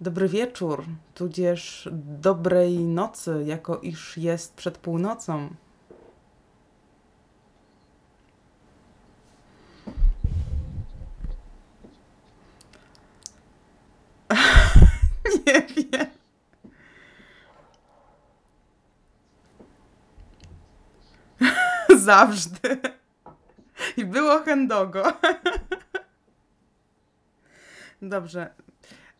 Dobry wieczór, tudzież dobrej nocy, jako iż jest przed północą. Nie wiem. Zawsze. I było hendogo. Dobrze.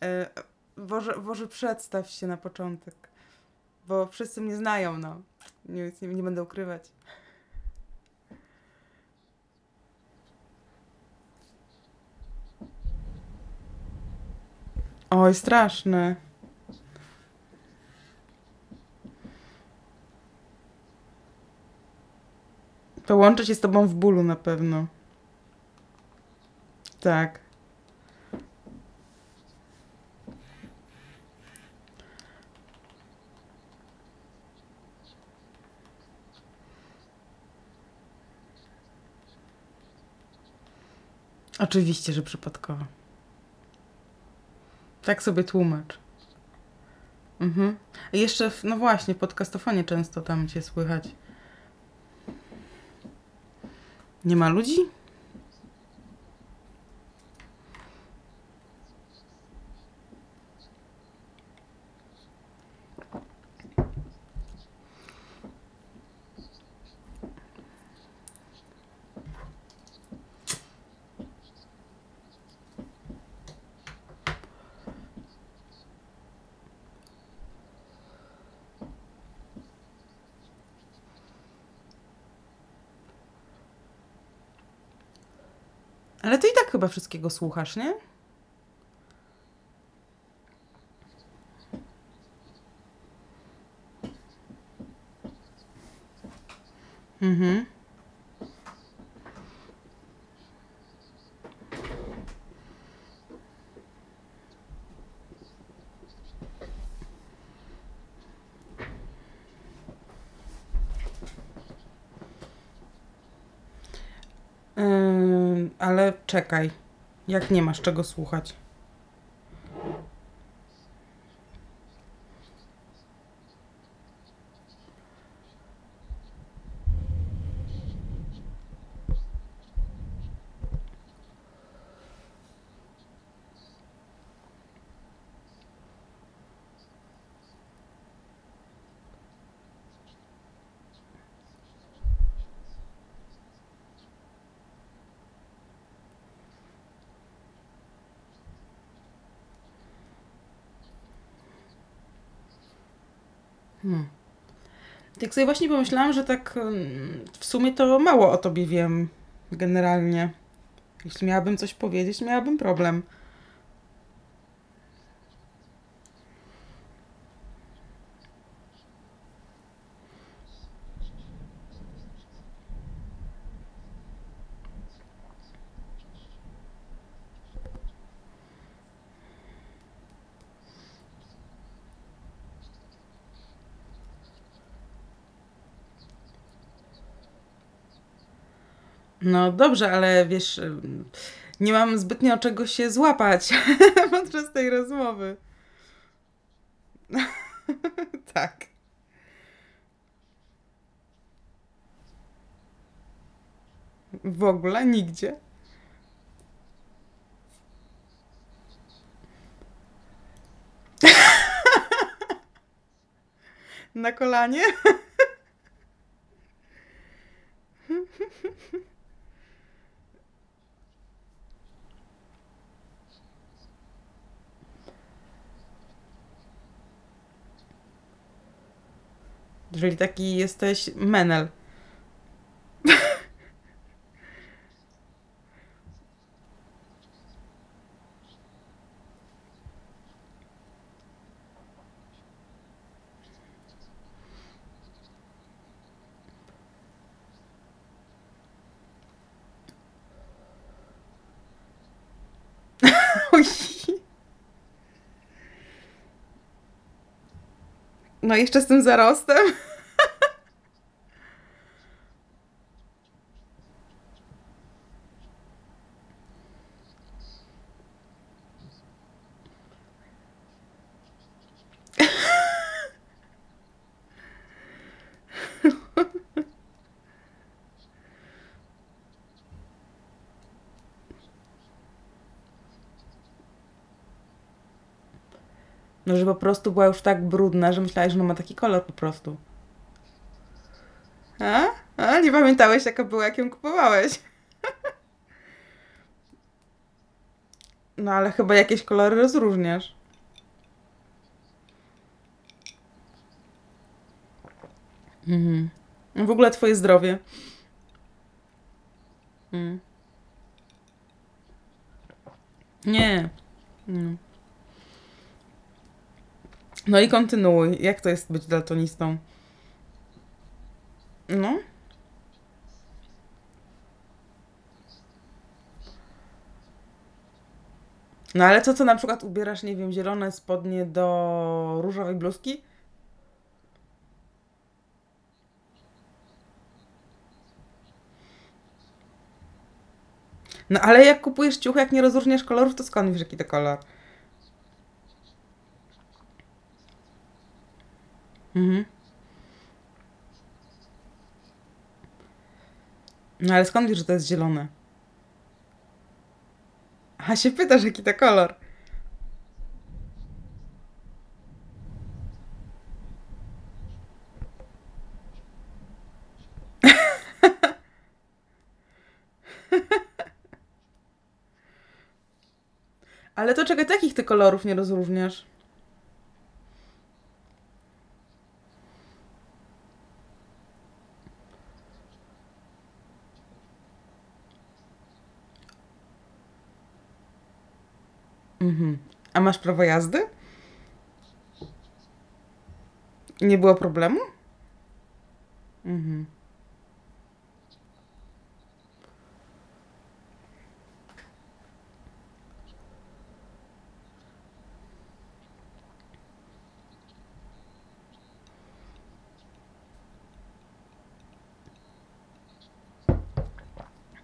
E, Boże, Boże, przedstaw się na początek. Bo wszyscy mnie znają, no. Nie, nie, nie będę ukrywać. Oj, straszne. To łączy się z tobą w bólu na pewno. Tak. Oczywiście, że przypadkowo. Tak sobie tłumacz. Mhm. Jeszcze, w, no właśnie, w podcastofonie często tam cię słychać. Nie ma ludzi? Chyba wszystkiego słuchasz, nie? Mhm. Yy, ale czekaj. Jak nie masz czego słuchać? Hmm. Tak sobie właśnie pomyślałam, że tak w sumie to mało o tobie wiem generalnie. Jeśli miałabym coś powiedzieć, miałabym problem. No dobrze, ale wiesz, nie mam zbytnio czego się złapać podczas tej rozmowy. tak. W ogóle nigdzie. Na kolanie? Jeżeli taki jesteś menel. No jeszcze z tym zarostem. No, że po prostu była już tak brudna, że myślałeś, że ona ma taki kolor po prostu. A? A? Nie pamiętałeś, jaka była, jak ją kupowałeś? No, ale chyba jakieś kolory rozróżniasz. Mhm. W ogóle twoje zdrowie. Mm. Nie. Mm. No i kontynuuj. Jak to jest być daltonistą? No. No ale co, co na przykład ubierasz, nie wiem, zielone spodnie do różowej bluzki? No ale jak kupujesz ciuch, jak nie rozróżniasz kolorów, to skąd wiesz, jaki to kolor? Mhm. No ale skąd wiesz, że to jest zielone? A się pytasz, jaki to kolor? Ale to czekaj, to jakich ty kolorów nie rozróżniasz? Mhm. A masz prawo jazdy? Nie było problemu? Mhm.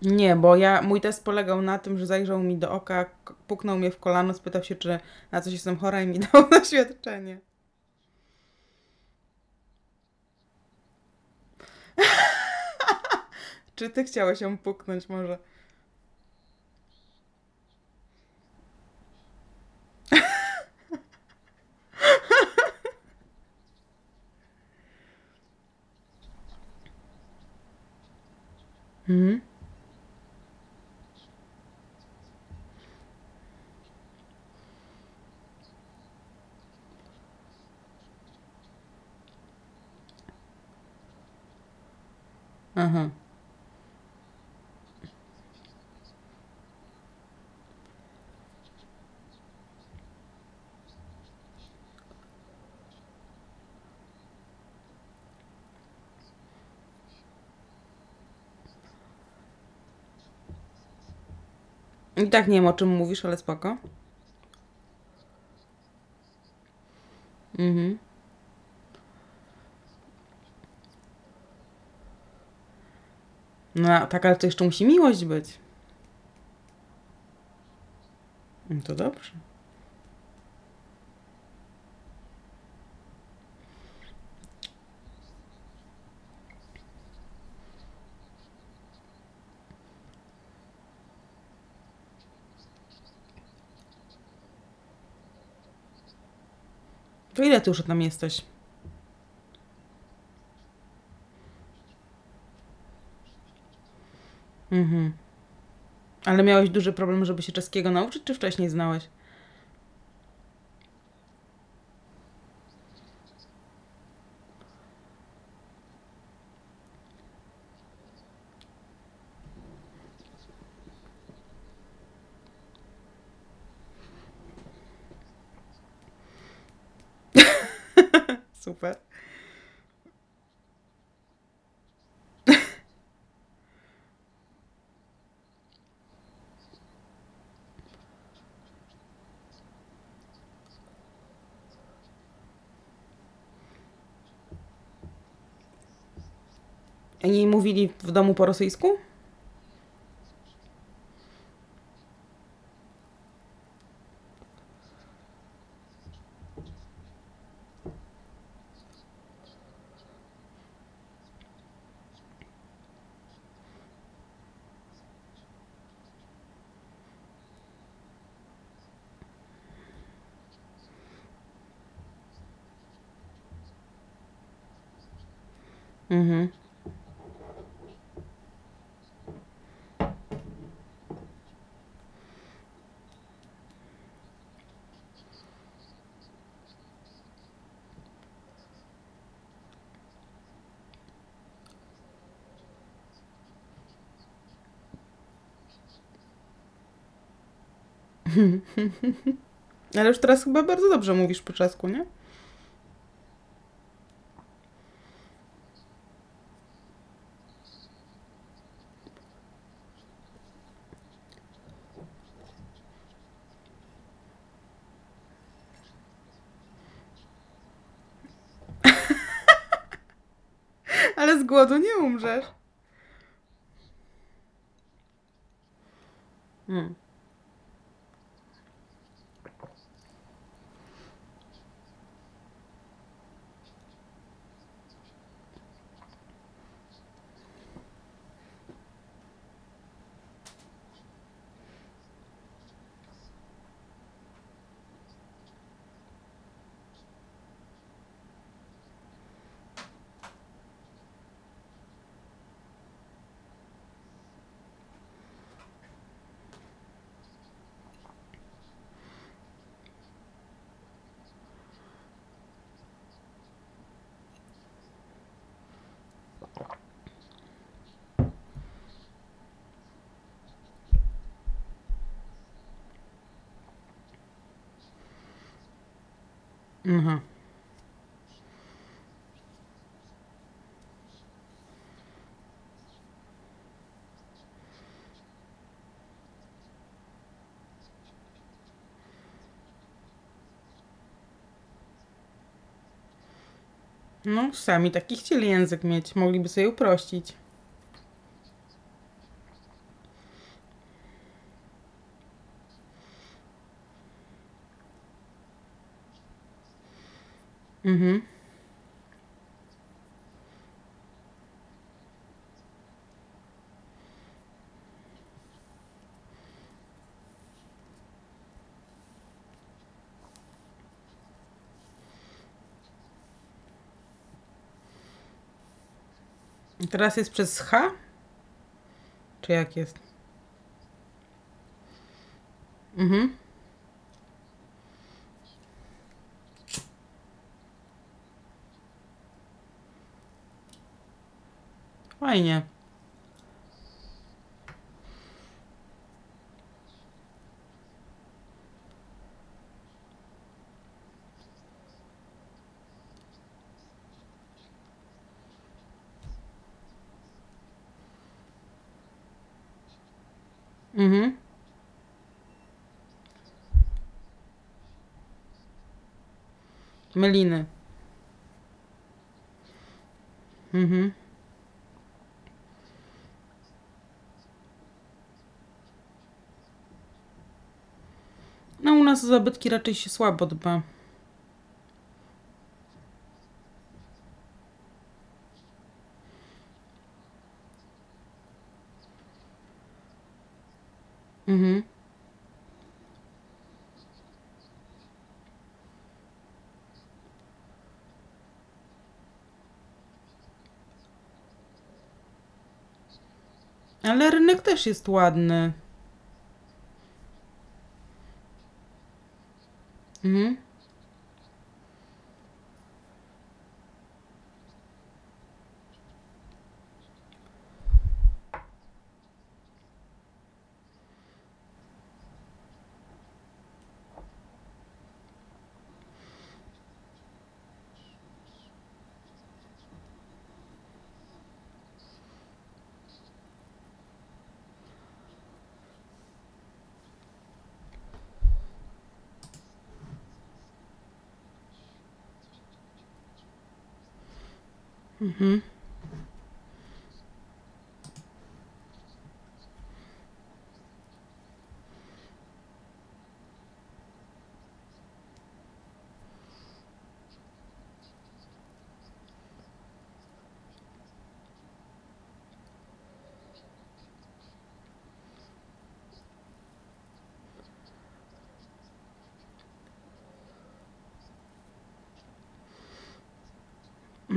Nie, bo ja, mój test polegał na tym, że zajrzał mi do oka, puknął mnie w kolano, spytał się, czy na coś jestem chora i mi dał zaświadczenie. Czy ty chciałeś ją puknąć może? Mhm. Aha. I tak nie wiem, o czym mówisz, ale spoko. Mhm. No tak, ale to jeszcze musi miłość być. No to dobrze. Ile ty już tam jesteś? Mhm. Ale miałeś duży problem, żeby się czeskiego nauczyć, czy wcześniej znałeś? Oni mówili w domu po rosyjsku? Mhm. Ale już teraz chyba bardzo dobrze mówisz po czesku, nie? Ale z głodu nie umrzesz. Hmm. Aha. No, sami taki chcieli język mieć. Mogliby sobie uprościć. Mhm. I Teraz jest przez H? Czy jak jest? Mhm. Fajnie. Mhm. Meliny. Mhm. No u nas zabytki raczej się słabo dba. Mhm. Ale rynek też jest ładny. Mhm. Mhm.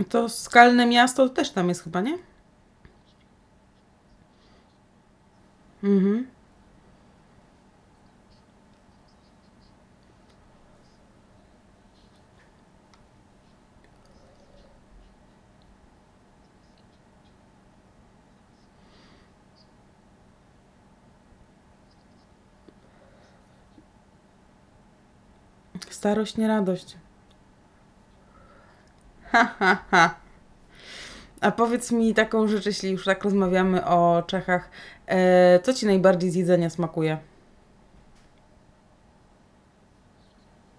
To skalne miasto też tam jest chyba, nie? Mhm. Starość, nie radość. A powiedz mi taką rzecz, jeśli już tak rozmawiamy o Czechach. E, co ci najbardziej z jedzenia smakuje?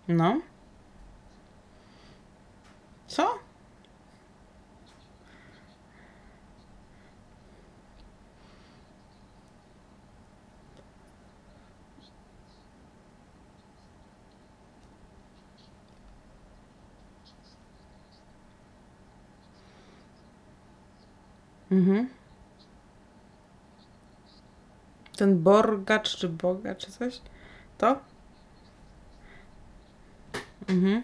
No? Co? Mhm. Ten borgacz czy bogacz czy coś? To? Mhm.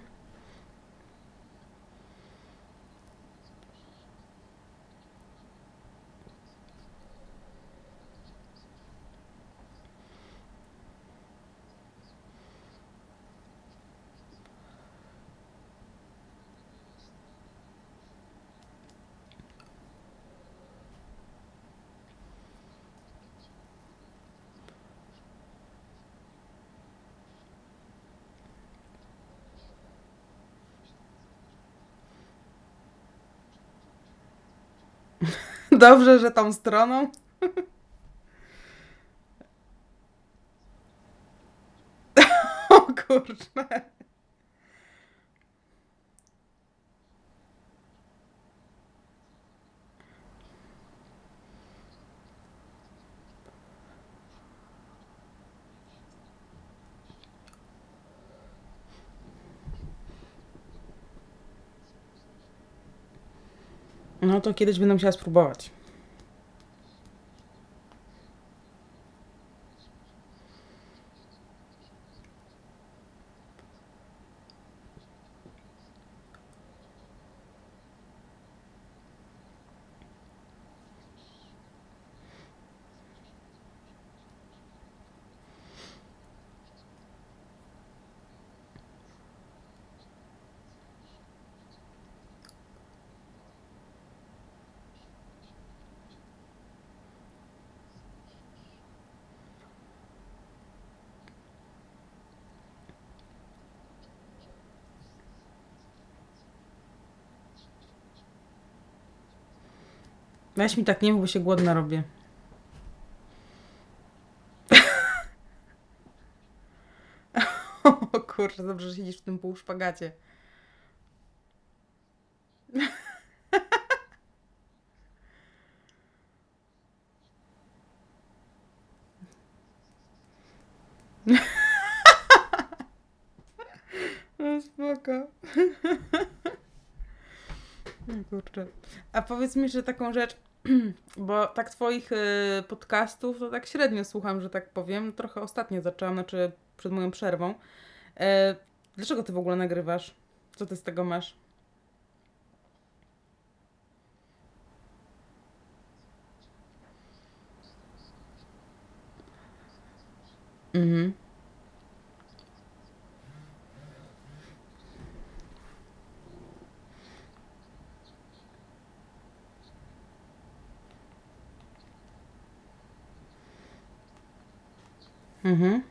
Dobrze, że tą stroną. O kurczę. No to kiedyś będę musiała spróbować. Weź mi tak nie mów, bo się głodna robię. o kurczę, dobrze, że siedzisz w tym półszpagacie. No spoko. A powiedz mi, że taką rzecz, bo tak twoich y, podcastów to tak średnio słucham, że tak powiem. Trochę ostatnio zaczęłam, znaczy przed moją przerwą. E, dlaczego ty w ogóle nagrywasz? Co ty z tego masz? Mhm. Mhm.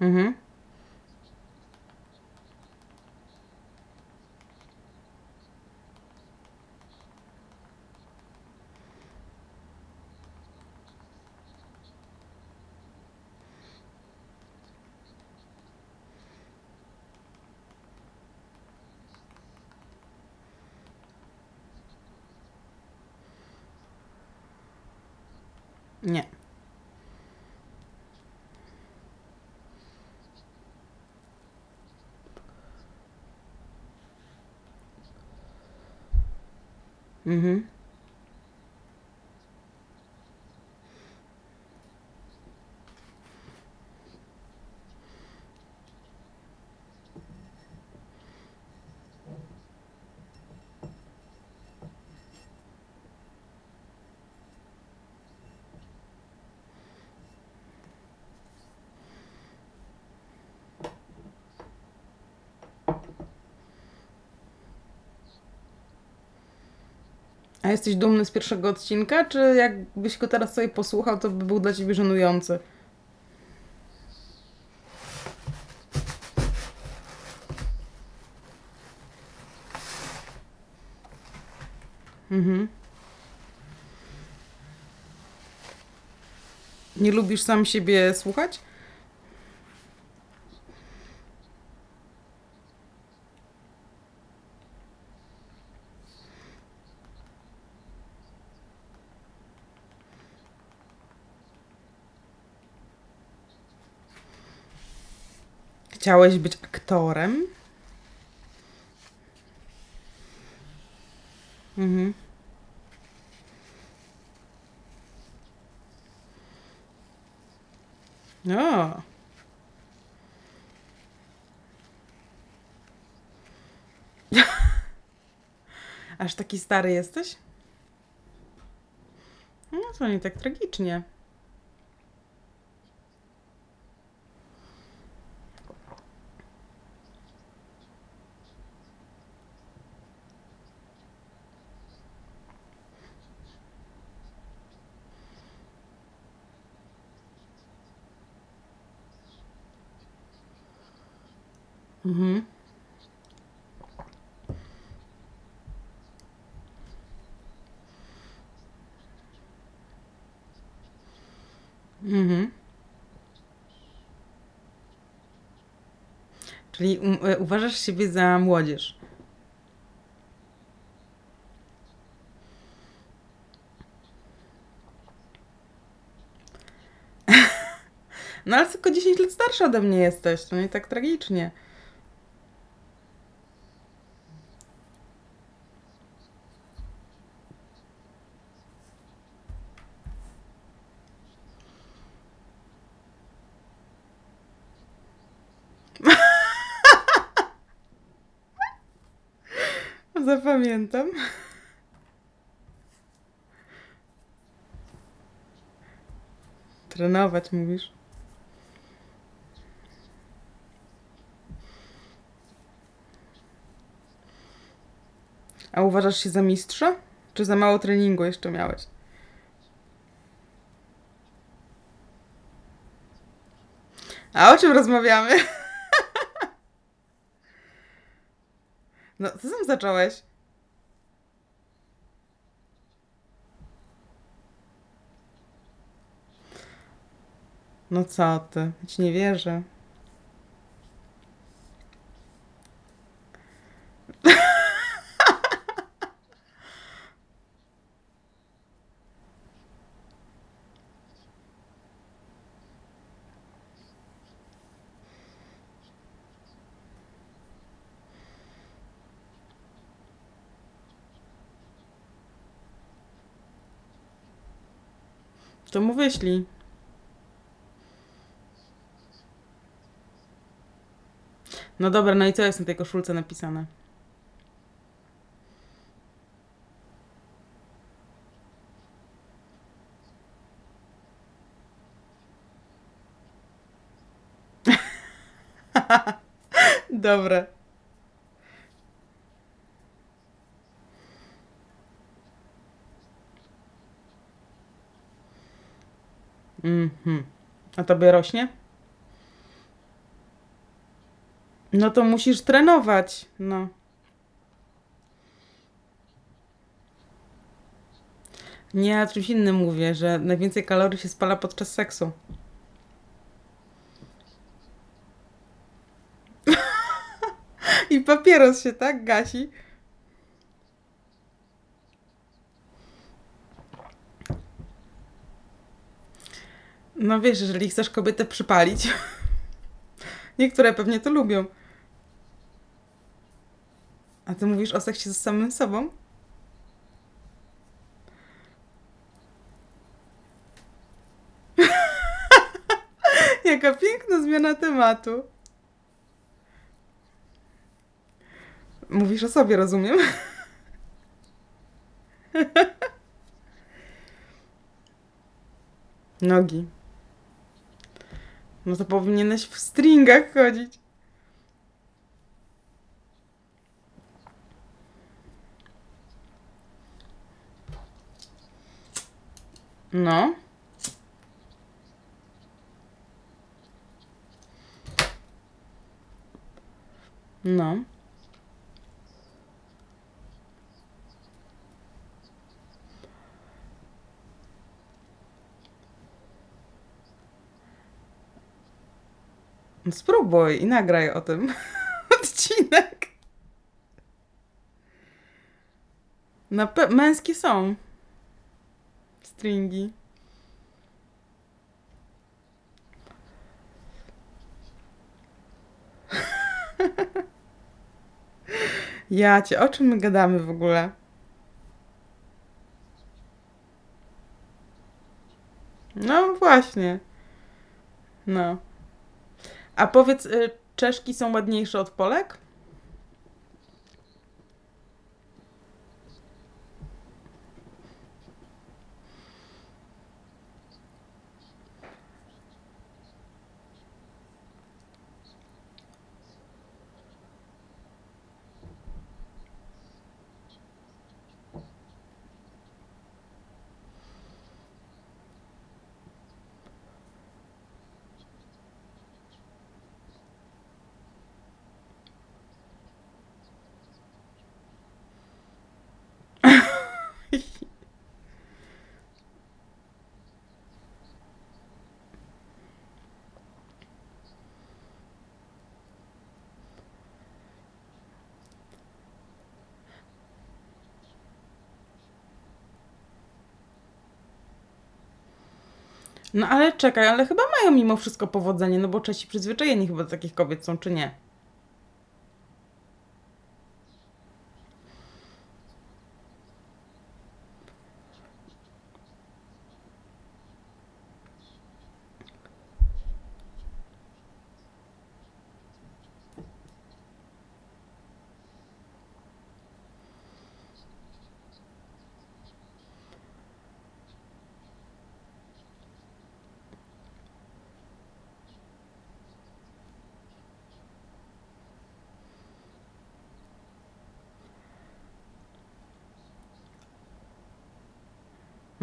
Mhm. Nie. Mhm. A jesteś dumny z pierwszego odcinka, czy jakbyś go teraz sobie posłuchał, to by był dla ciebie żenujący? Mhm. Nie lubisz sam siebie słuchać? Chciałeś być aktorem? Mhm. Aż taki stary jesteś? No to nie tak tragicznie. Mhm. Mhm. Czyli um, e, uważasz siebie za młodzież. No ale tylko 10 lat starsza ode mnie jesteś, to nie tak tragicznie. Zapamiętam. Trenować mówisz? A uważasz się za mistrza? Czy za mało treningu jeszcze miałeś? A o czym rozmawiamy? No, co sam zacząłeś? No co ty? Ci nie wierzę. Wyślij. No dobra, no i co jest na tej koszulce napisane? Dobre. Mhm. A tobie rośnie? No to musisz trenować, no. Nie, ja czymś innym mówię, że najwięcej kalorii się spala podczas seksu. I papieros się tak gasi. No wiesz, jeżeli chcesz kobietę przypalić, niektóre pewnie to lubią. A ty mówisz o seksie z samym sobą? Jaka piękna zmiana tematu. Mówisz o sobie, rozumiem? Nogi. No to powinieneś w stringach chodzić. No. No. Spróbuj i nagraj o tym odcinek. Na pe- męskie są stringi. Ja cię, o czym my gadamy w ogóle? No właśnie. No. A powiedz, y, Czeszki są ładniejsze od Polek? No ale czekaj, ale chyba mają mimo wszystko powodzenie, no bo Czesi przyzwyczajeni chyba do takich kobiet są, czy nie?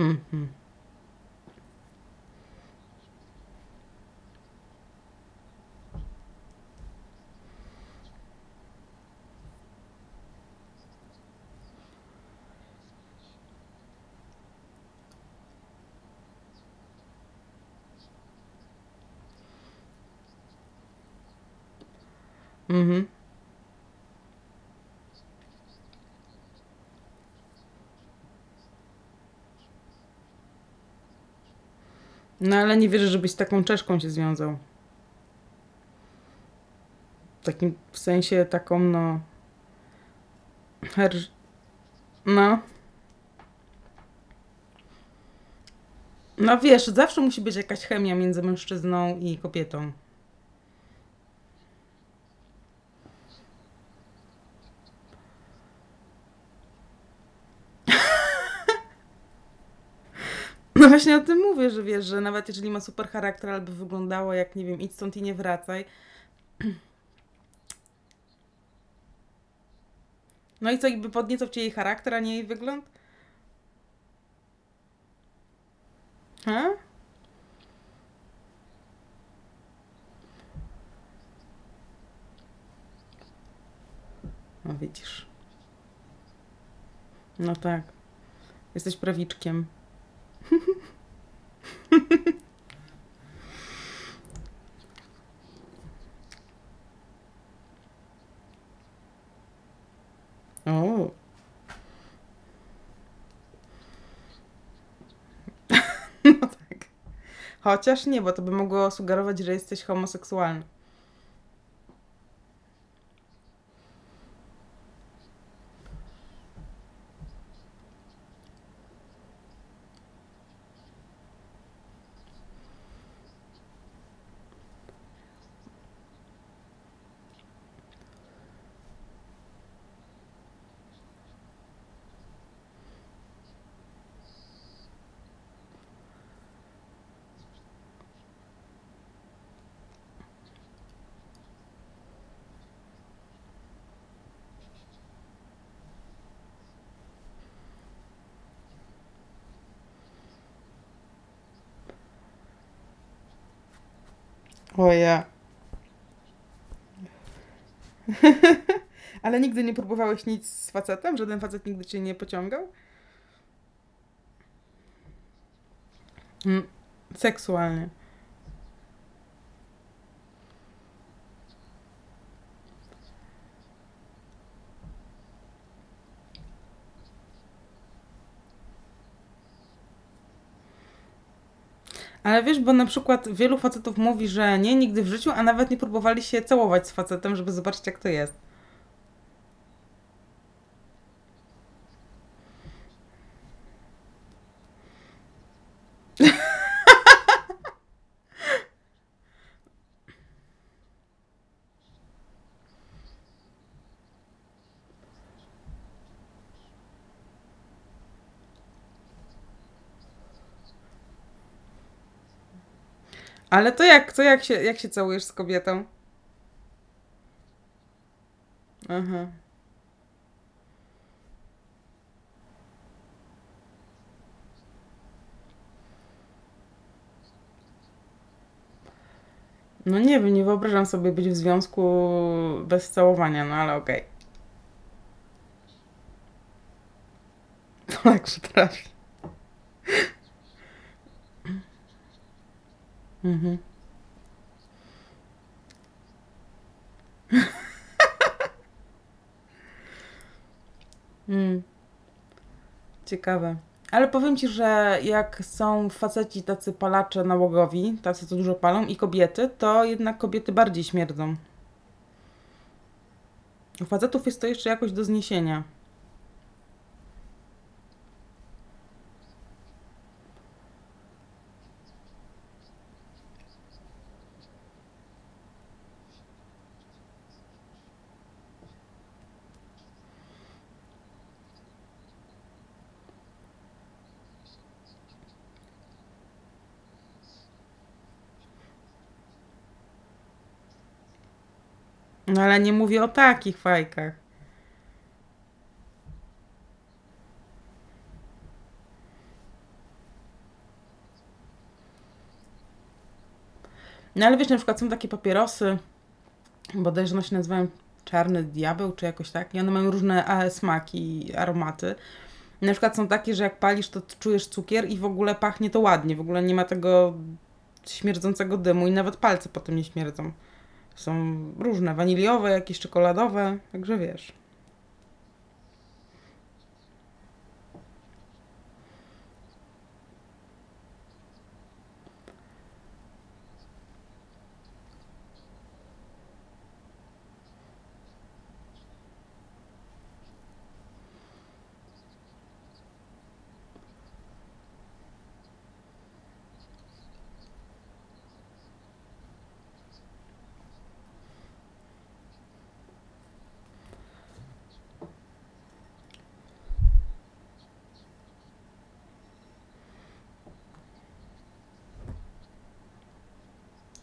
Mhm. Mhm. No ale nie wierzę, żebyś z taką Czeszką się związał. W takim w sensie taką, no. Herż... No. No wiesz, zawsze musi być jakaś chemia między mężczyzną i kobietą. No właśnie o tym mówię, że wiesz, że nawet jeżeli ma super charakter, albo wyglądało jak, nie wiem, idź stąd i nie wracaj. No i co, jakby podniecał cię jej charakter, a nie jej wygląd? Ha? No widzisz. No tak. Jesteś prawiczkiem. O. No tak. Chociaż nie, bo to by mogło sugerować, że jesteś homoseksualny. O ja. Ale nigdy nie próbowałeś nic z facetem? Żaden facet nigdy cię nie pociągał? Mm, seksualnie. Ale wiesz, bo na przykład wielu facetów mówi, że nie, nigdy w życiu, a nawet nie próbowali się całować z facetem, żeby zobaczyć, jak to jest. Ale to jak, to jak się, jak się całujesz z kobietą? Aha. No nie wiem, nie wyobrażam sobie być w związku bez całowania, no ale okej. Polak się Mhm. Mm, ciekawe. Ale powiem ci, że jak są faceci tacy palacze nałogowi, tacy co dużo palą, i kobiety, to jednak kobiety bardziej śmierdzą. U facetów jest to jeszcze jakoś do zniesienia. No ale nie mówię o takich fajkach. No ale wiesz, na przykład są takie papierosy, bodajże one się nazywają czarny diabeł, czy jakoś tak, i one mają różne e, smaki, aromaty. Na przykład są takie, że jak palisz, to czujesz cukier i w ogóle pachnie to ładnie, w ogóle nie ma tego śmierdzącego dymu i nawet palce potem nie śmierdzą. Są różne, waniliowe, jakieś czekoladowe, także wiesz.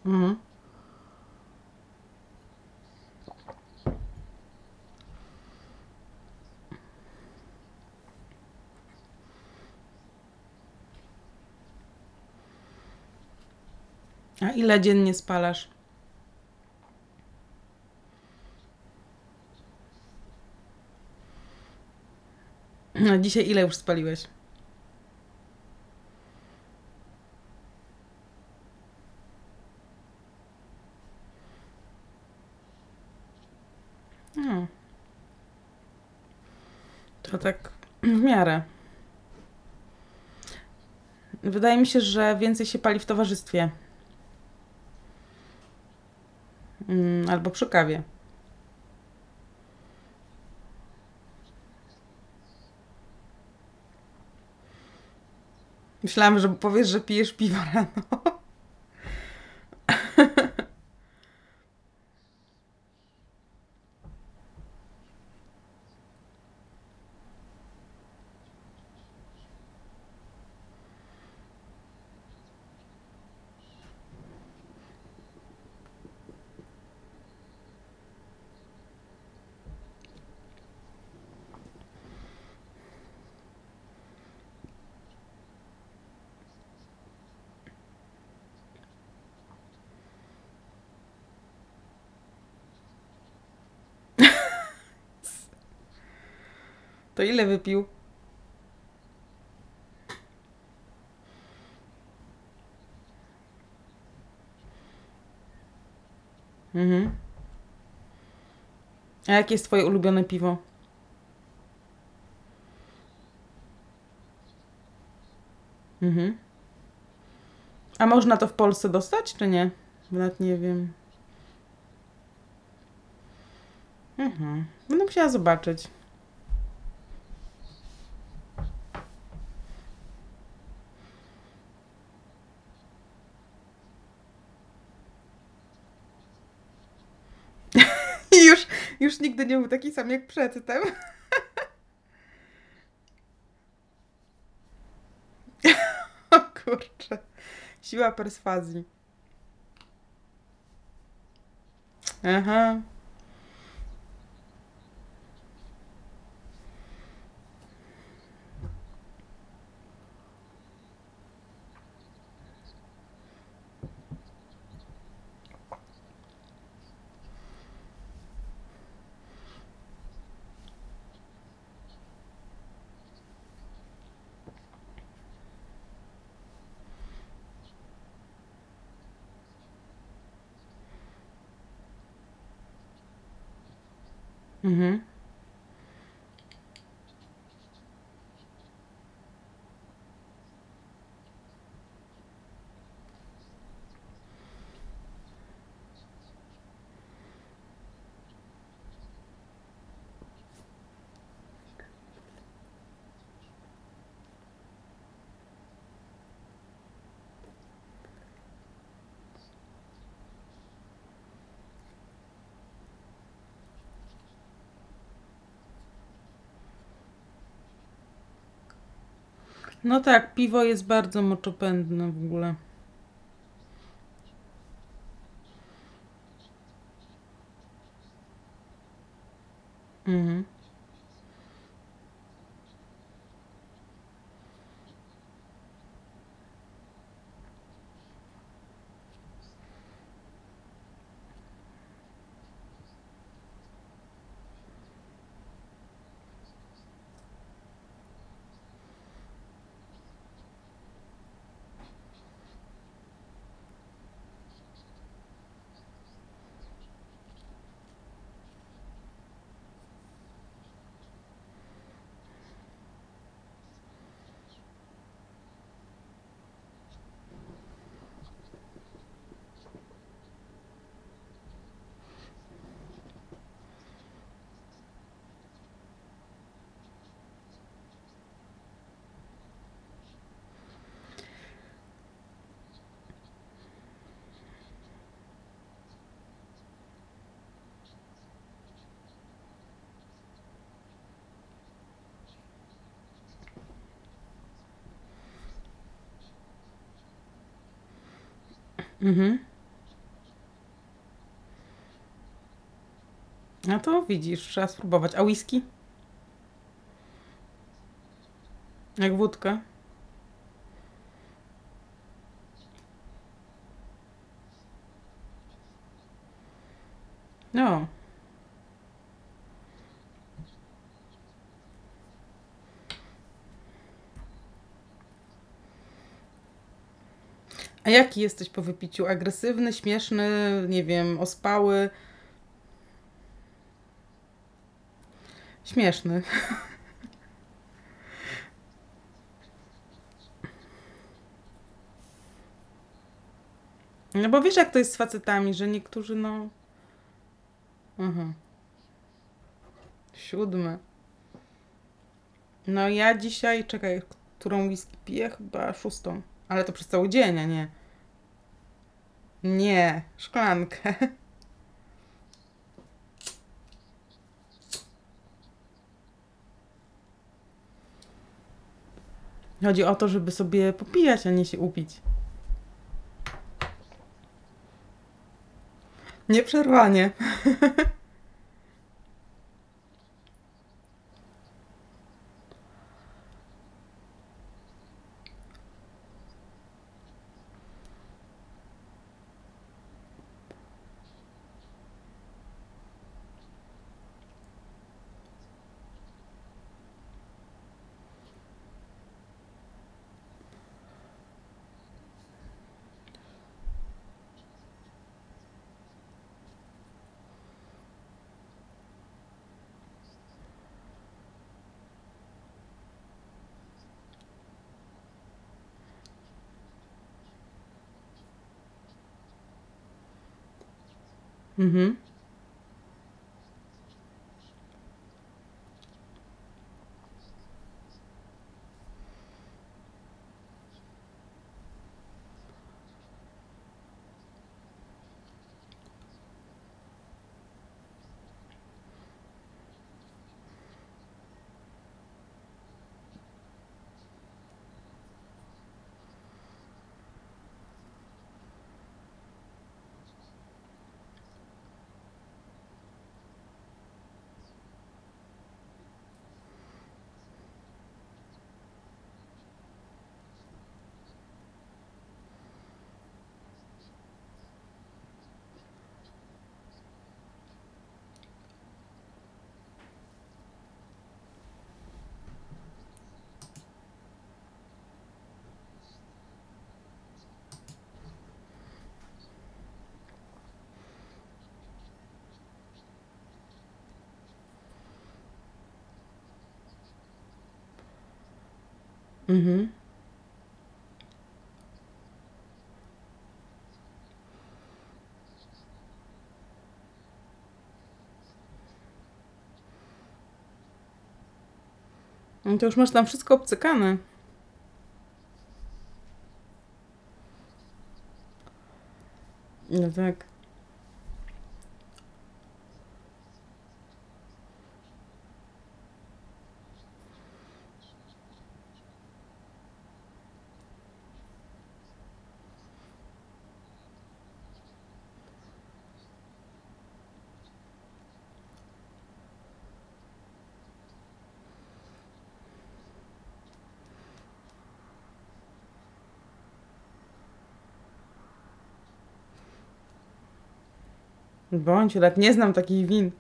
Mhm. A ile dziennie spalasz? Dzisiaj ile już spaliłeś? To tak w miarę. Wydaje mi się, że więcej się pali w towarzystwie. Mm, albo przy kawie. Myślałam, że powiesz, że pijesz piwo rano. To ile wypił? Mhm. A jakie jest twoje ulubione piwo? Mhm. A można to w Polsce dostać, czy nie? Nawet nie wiem. Mhm. Będę musiała zobaczyć. I już, nigdy nie był taki sam jak przedtem. O kurczę. Siła perswazji. Aha. Mhm. No tak, piwo jest bardzo moczopędne w ogóle. Mhm. Mhm. No to widzisz, trzeba spróbować. A whisky? Jak wódka? No. A jaki jesteś po wypiciu? Agresywny, śmieszny, nie wiem, ospały? Śmieszny. No bo wiesz, jak to jest z facetami, że niektórzy, no. Aha. Siódme. No ja dzisiaj, czekaj, którą whisky piję? Chyba szóstą. Ale to przez cały dzień, a nie. Nie, szklankę. Chodzi o to, żeby sobie popijać, a nie się upić. Nieprzerwanie. Mhm. Mhm. No to już masz tam wszystko obcykane. No tak. Bądź, lat nie znam takich win.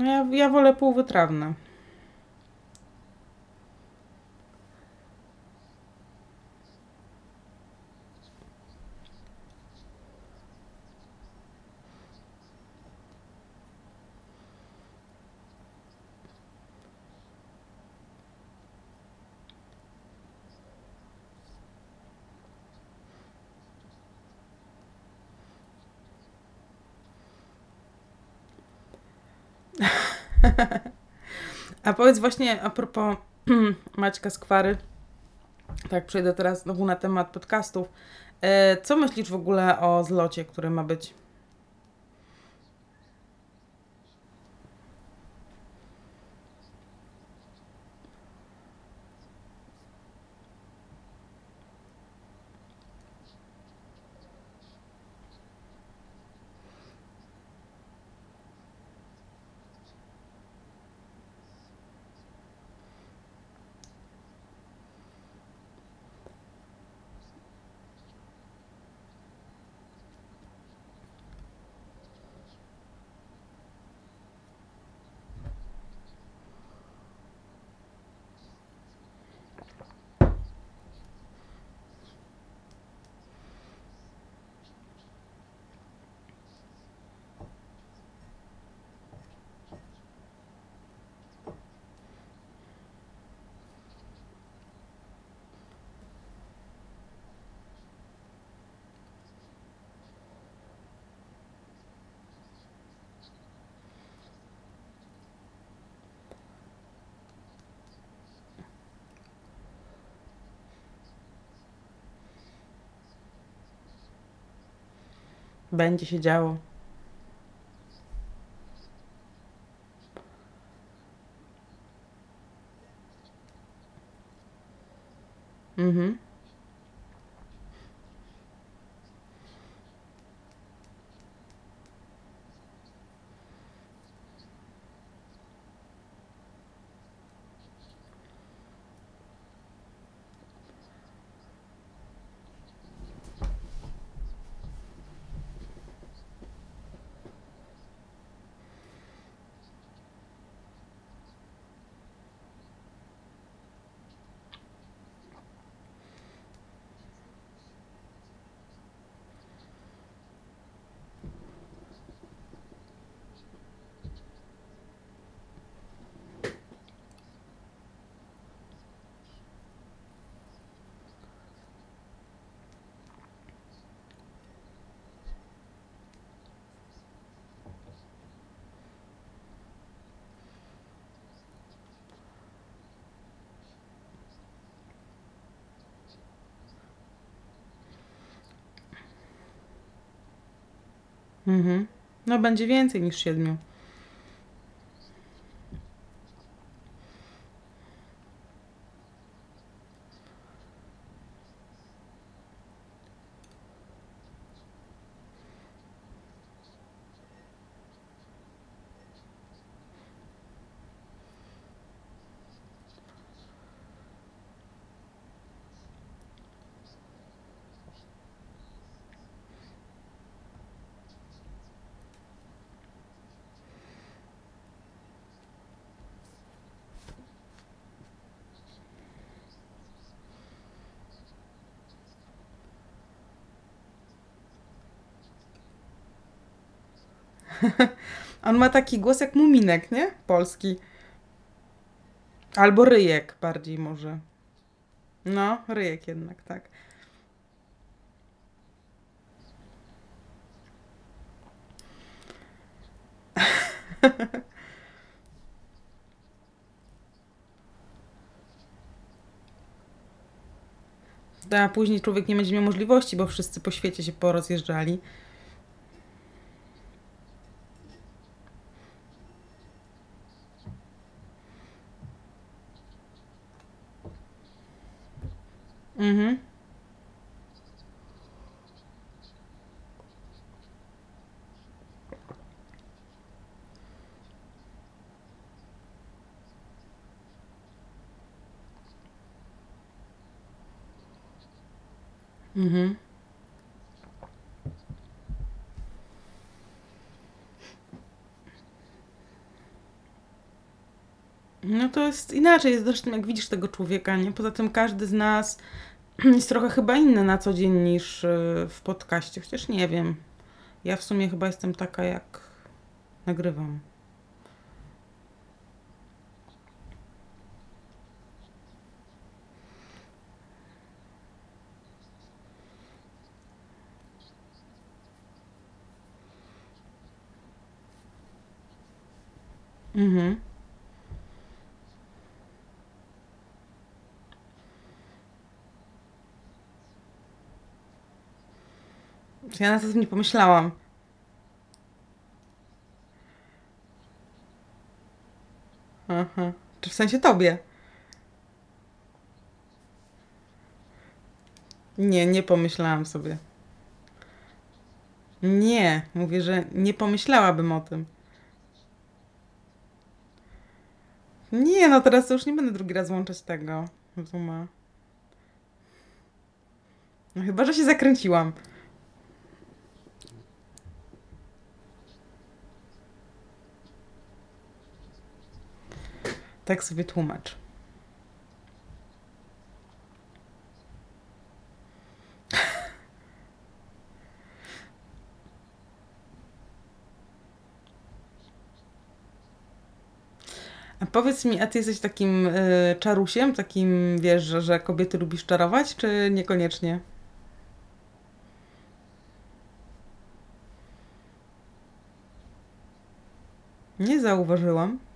No ja, ja wolę półwytrawne. A powiedz właśnie a propos Maćka Skwary, tak przejdę teraz znowu na temat podcastów. E, Co myślisz w ogóle o zlocie, który ma być? Będzie się działo. Mhm. No będzie więcej niż siedmiu. On ma taki głos jak muminek, nie? Polski. Albo ryjek bardziej może. No, ryjek jednak, tak. A później człowiek nie będzie miał możliwości, bo wszyscy po świecie się porozjeżdżali. Mhm. Mhm. No to jest inaczej, zresztą jak widzisz tego człowieka, nie? Poza tym każdy z nas jest trochę chyba inny na co dzień niż y, w podcaście, chociaż nie wiem. Ja w sumie chyba jestem taka jak nagrywam. Mhm. Ja na to nie pomyślałam. Aha. Czy w sensie tobie? Nie, nie pomyślałam sobie. Nie, mówię, że nie pomyślałabym o tym. Nie, no teraz już nie będę drugi raz włączać tego Zooma. No chyba, że się zakręciłam. Tak sobie tłumacz. A powiedz mi, a ty jesteś takim y, czarusiem, takim wiesz, że, że kobiety lubisz czarować, czy niekoniecznie? Nie zauważyłam.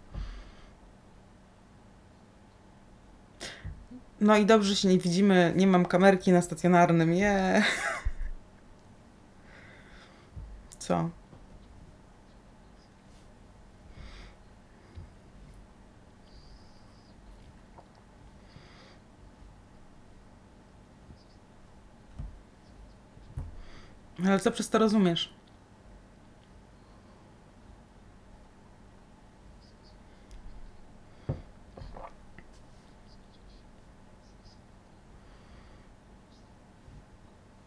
No i dobrze się nie widzimy, nie mam kamerki na stacjonarnym, je. Co? Ale co przez to rozumiesz?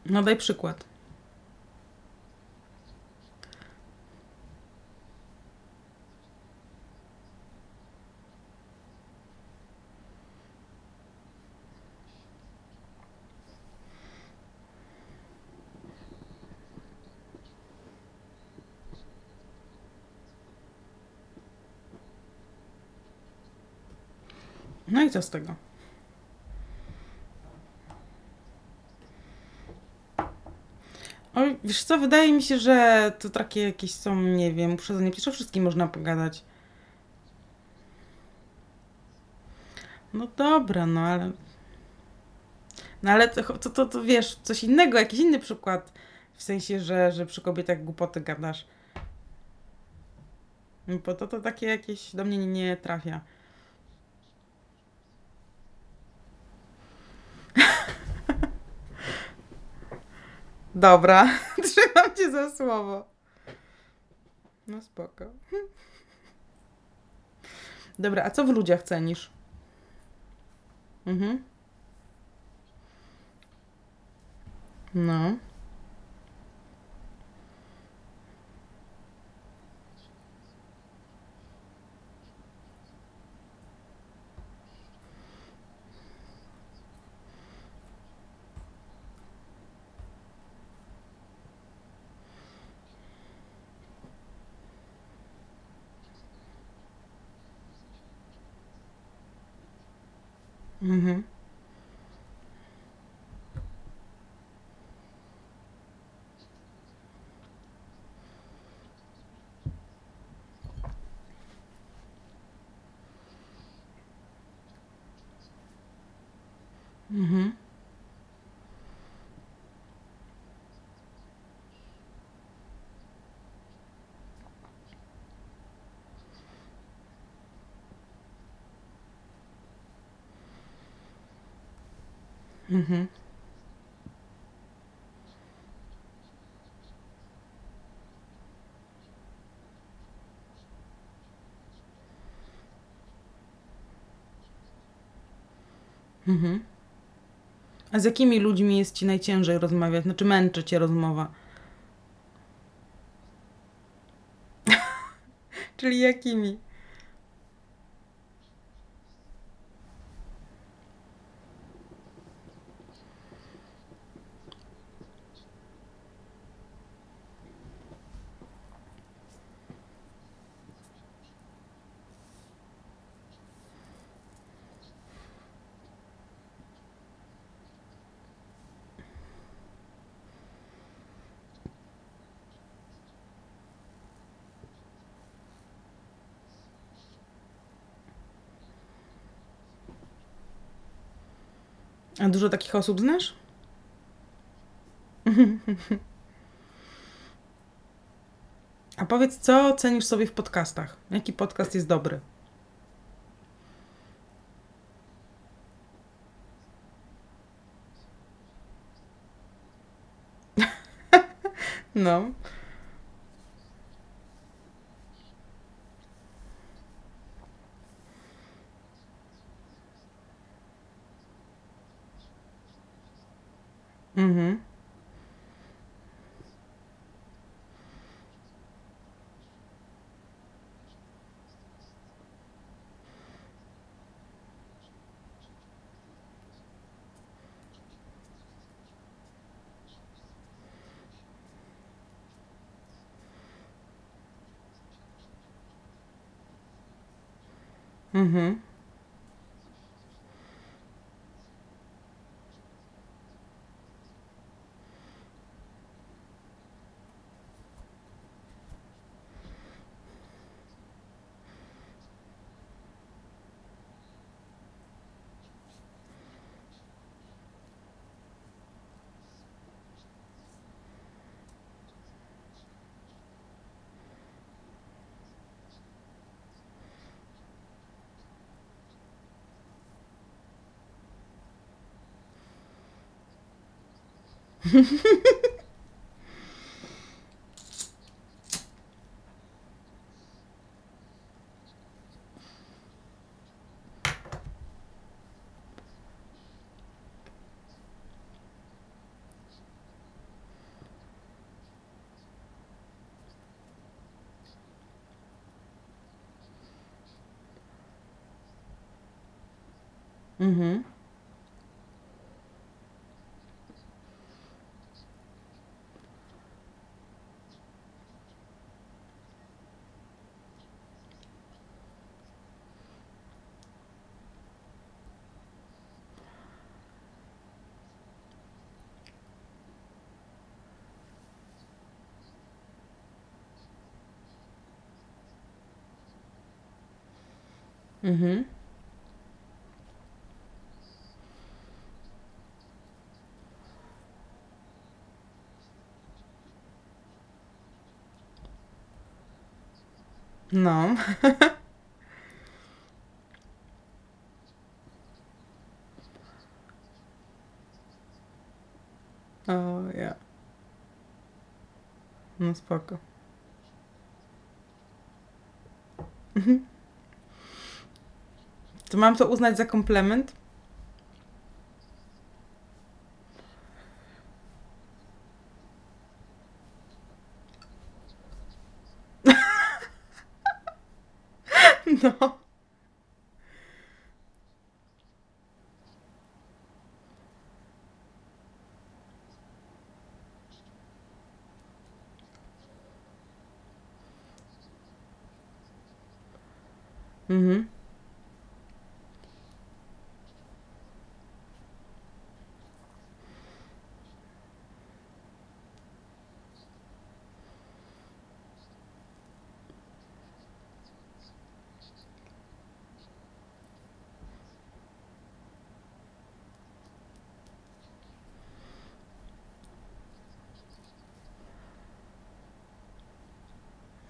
No daj przykład. No i co z tego? Wiesz co, wydaje mi się, że to takie jakieś są, nie wiem, uprzedzenie. Przecież o wszystkim można pogadać. No dobra, no ale... No ale to, to, to, to wiesz, coś innego, jakiś inny przykład. W sensie, że, że przy kobietach głupoty gadasz. Bo to, to takie jakieś do mnie nie, nie trafia. Dobra, trzymam cię za słowo. No spoko. Dobra, a co w ludziach cenisz? Mhm. No. Mhm. Mhm. Mhm. Mhm. A z jakimi ludźmi jest ci najciężej rozmawiać? Znaczy męczy cię rozmowa? Czyli jakimi? A dużo takich osób znasz? A powiedz, co cenisz sobie w podcastach? Jaki podcast jest dobry? No. Mhm. Mhm. Mhm. Mm-hmm. No. oh, yeah. No, it's. Mam to uznać za komplement? No. Mhm.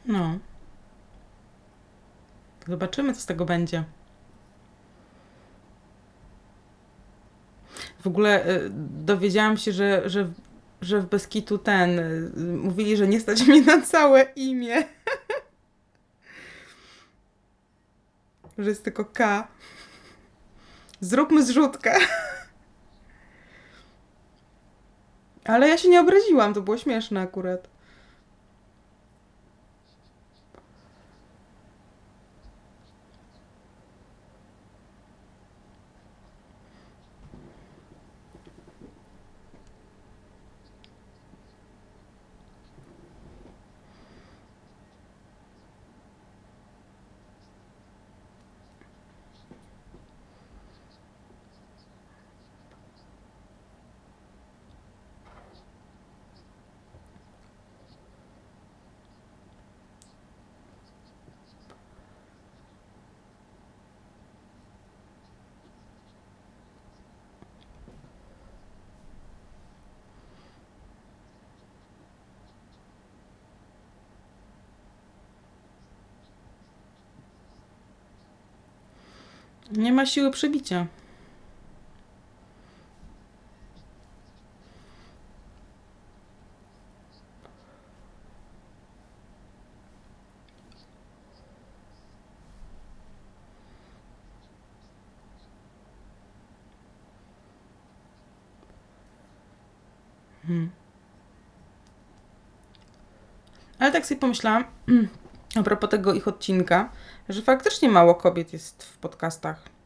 No. Zobaczymy, co z tego będzie. W ogóle y, dowiedziałam się, że, że, że w Beskitu ten y, mówili, że nie stać mnie na całe imię. że jest tylko K. Zróbmy zrzutkę. Ale ja się nie obraziłam, to było śmieszne akurat. Nie ma siły przebicia. Hmm. Ale tak sobie pomyślałam, a propos tego ich odcinka, że faktycznie mało kobiet jest w podcastach.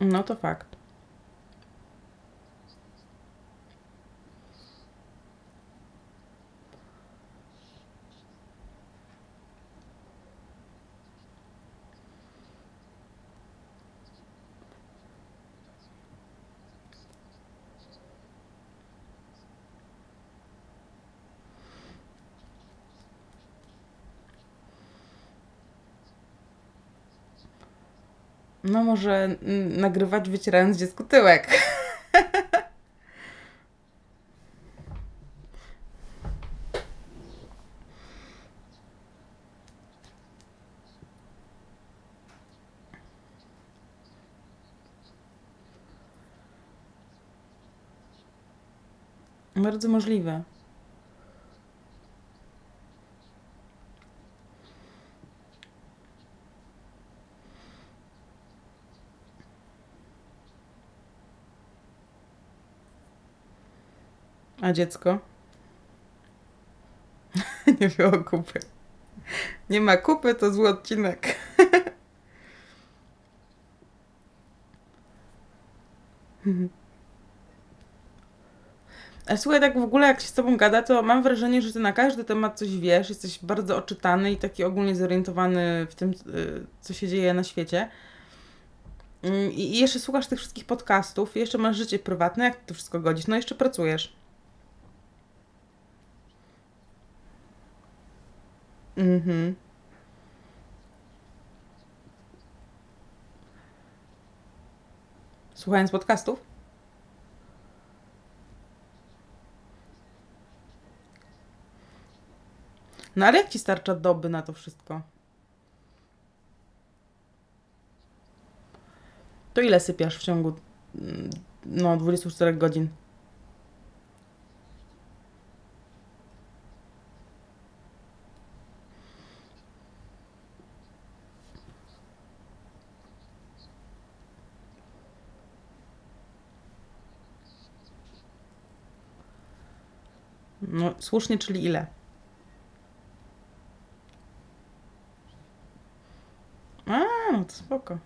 No to fakt. No może nagrywać wycierając dziecku tyłek. Bardzo możliwe. Dziecko? nie było kupy. Nie ma kupy, to zły odcinek. A słuchaj, tak w ogóle jak się z tobą gada, to mam wrażenie, że ty na każdy temat coś wiesz, jesteś bardzo oczytany i taki ogólnie zorientowany w tym, y, co się dzieje na świecie. Mm, I jeszcze słuchasz tych wszystkich podcastów, jeszcze masz życie prywatne, jak to wszystko godzisz? No jeszcze pracujesz. Mhm. Słuchając podcastów? No ale jak ci starcza doby na to wszystko? To ile sypiasz w ciągu mm, no, 24 godzin? No, słusznie, czyli ile? A, no to spoko.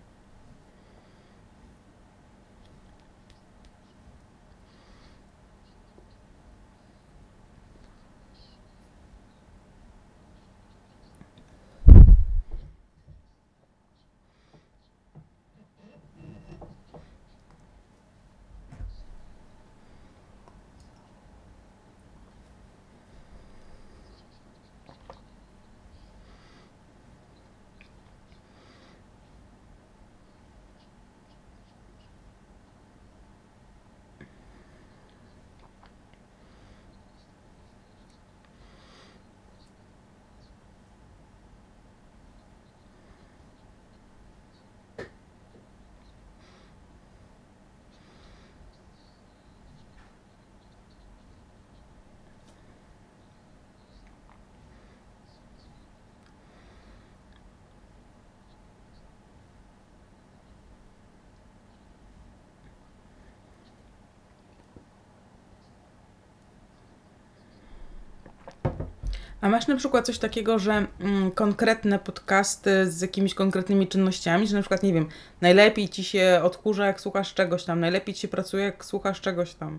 A masz na przykład coś takiego, że mm, konkretne podcasty z jakimiś konkretnymi czynnościami, że na przykład, nie wiem, najlepiej ci się odkurza, jak słuchasz czegoś tam, najlepiej ci się pracuje, jak słuchasz czegoś tam.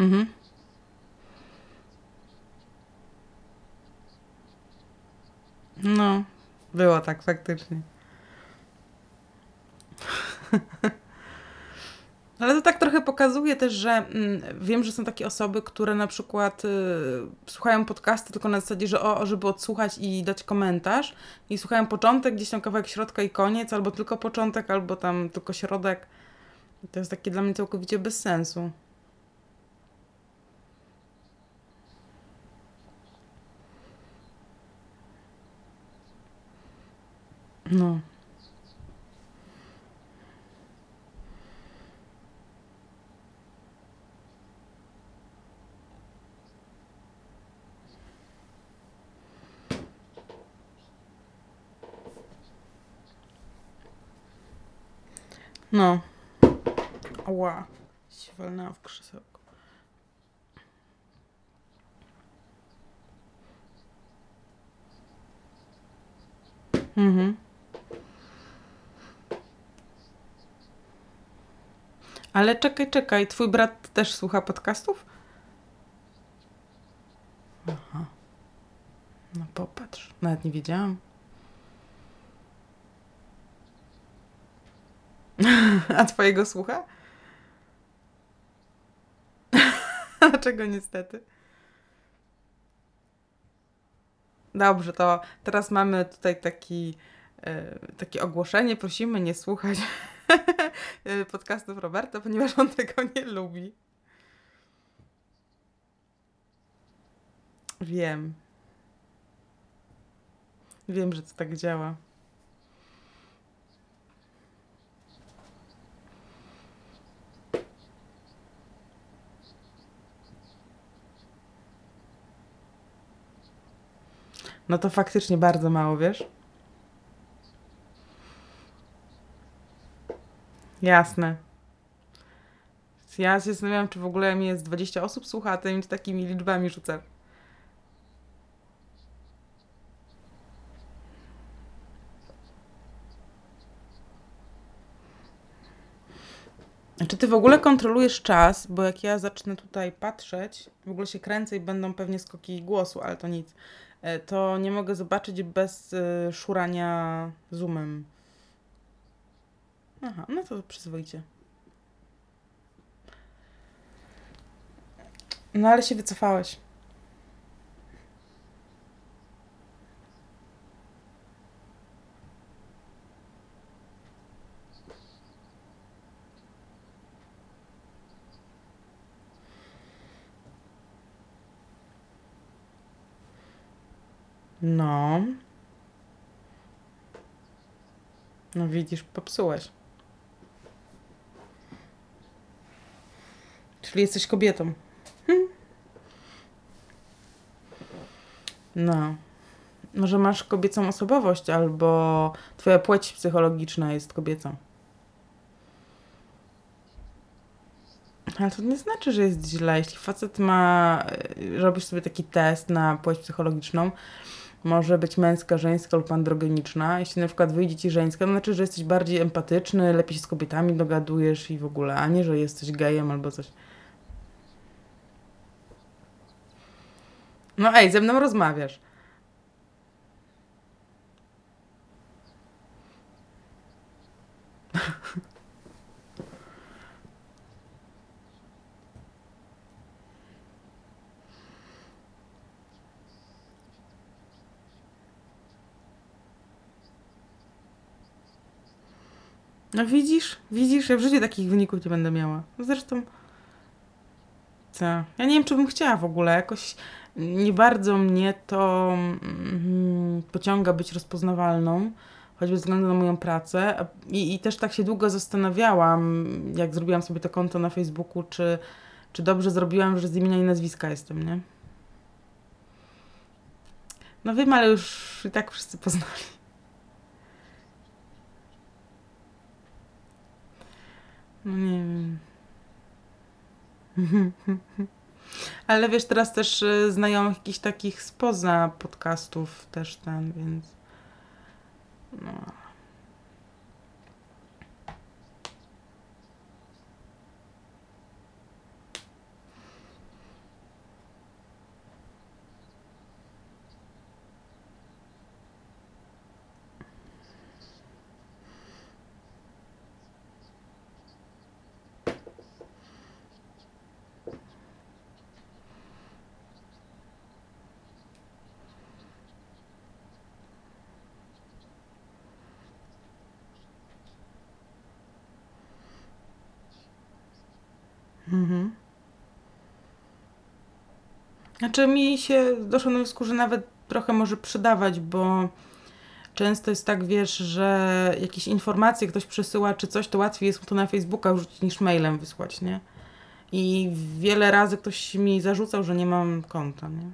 Mhm. No, było tak faktycznie. Ale to tak trochę pokazuje też, że mm, wiem, że są takie osoby, które na przykład y, słuchają podcasty tylko na zasadzie, że o, żeby odsłuchać i dać komentarz i słuchają początek, gdzieś tam kawałek środka i koniec, albo tylko początek, albo tam tylko środek. To jest takie dla mnie całkowicie bez sensu. No. No. Ła. Się walnęła w krzesełko. Mhm. Ale czekaj, czekaj. Twój brat też słucha podcastów? Aha. No popatrz. Nawet nie wiedziałam. A twojego słucha? Dlaczego niestety? Dobrze, to teraz mamy tutaj taki takie ogłoszenie. Prosimy nie słuchać podcastów Roberta, ponieważ on tego nie lubi. Wiem. Wiem, że to tak działa. No to faktycznie bardzo mało, wiesz? Jasne. Ja się zastanawiałam, czy w ogóle mi jest 20 osób słucha, a ty mi takimi liczbami rzucasz. Czy ty w ogóle kontrolujesz czas? Bo jak ja zacznę tutaj patrzeć, w ogóle się kręcę i będą pewnie skoki głosu, ale to nic. E, to nie mogę zobaczyć bez y, szurania zoomem. Aha, no to przyzwoicie. No ale się wycofałeś. No. No widzisz, popsułeś. Czyli jesteś kobietą. Hm. No. Może masz kobiecą osobowość, albo twoja płeć psychologiczna jest kobieca. Ale to nie znaczy, że jest źle. Jeśli facet ma, y, robisz sobie taki test na płeć psychologiczną, może być męska, żeńska lub androgeniczna. Jeśli na przykład wyjdzie ci żeńska, to znaczy, że jesteś bardziej empatyczny, lepiej się z kobietami dogadujesz i w ogóle, a nie, że jesteś gejem albo coś. No ej, ze mną rozmawiasz. No widzisz, widzisz, ja w życiu takich wyników nie będę miała. Zresztą, Ja nie wiem, czy bym chciała w ogóle. Jakoś nie bardzo mnie to mm, pociąga być rozpoznawalną, choćby ze względu na moją pracę. I, I też tak się długo zastanawiałam, jak zrobiłam sobie to konto na Facebooku, czy, czy dobrze zrobiłam, że z imienia i nazwiska jestem, nie? No wiem, ale już i tak wszyscy poznali. No nie wiem. Ale wiesz, teraz też y, znajomych jakichś takich spoza podcastów też ten, więc no. Mhm. Znaczy mi się do wniosku, że nawet trochę może przydawać, bo często jest tak, wiesz, że jakieś informacje ktoś przesyła czy coś, to łatwiej jest mu to na Facebooka wrzucić niż mailem wysłać, nie? I wiele razy ktoś mi zarzucał, że nie mam konta, nie?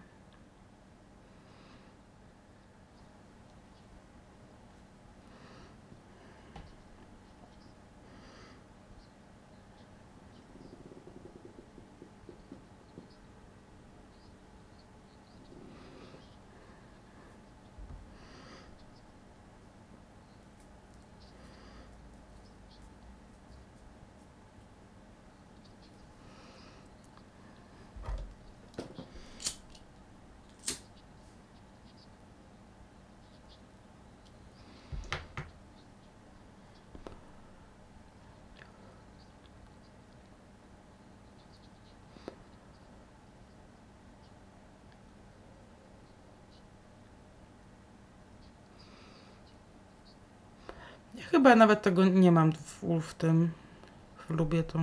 Chyba nawet tego nie mam w, w tym. Lubię to.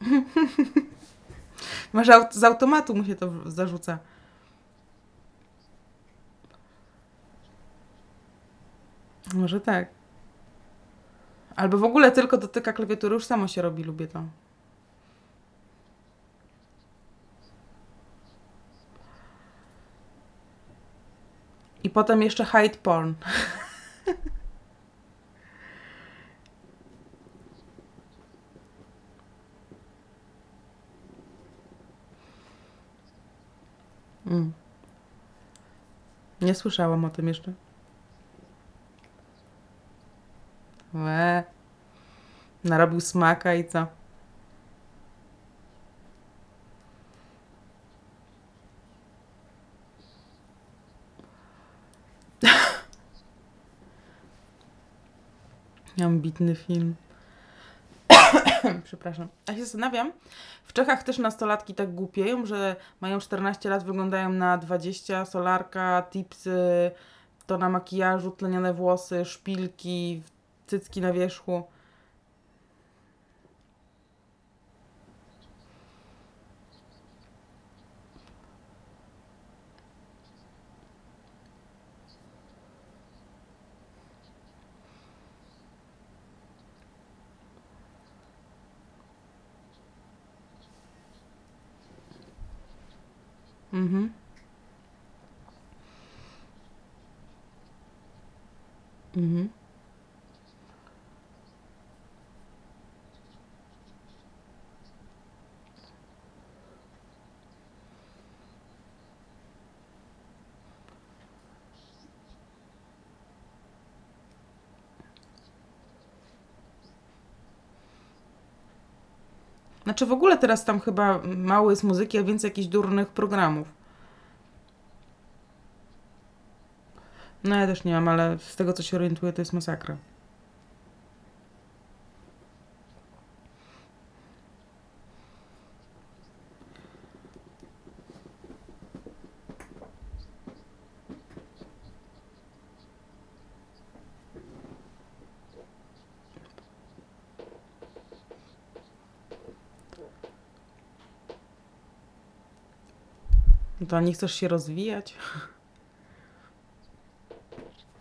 Może aut- z automatu mu się to zarzuca. Może tak. Albo w ogóle tylko dotyka klawiatury, już samo się robi, lubię to. I potem jeszcze hide porn. Mm. Nie słyszałam o tym jeszcze. Łe. Narobił smaka i co? Ambitny film. Przepraszam. Ja się zastanawiam, w Czechach też nastolatki tak głupieją, że mają 14 lat, wyglądają na 20, solarka, tipsy, to na makijażu, tlenione włosy, szpilki, cycki na wierzchu. Mhm. Mhm. Znaczy w ogóle teraz tam chyba mało jest muzyki, a więcej jakichś durnych programów. No ja też nie mam, ale z tego co się orientuję to jest masakra. To nie chcesz się rozwijać?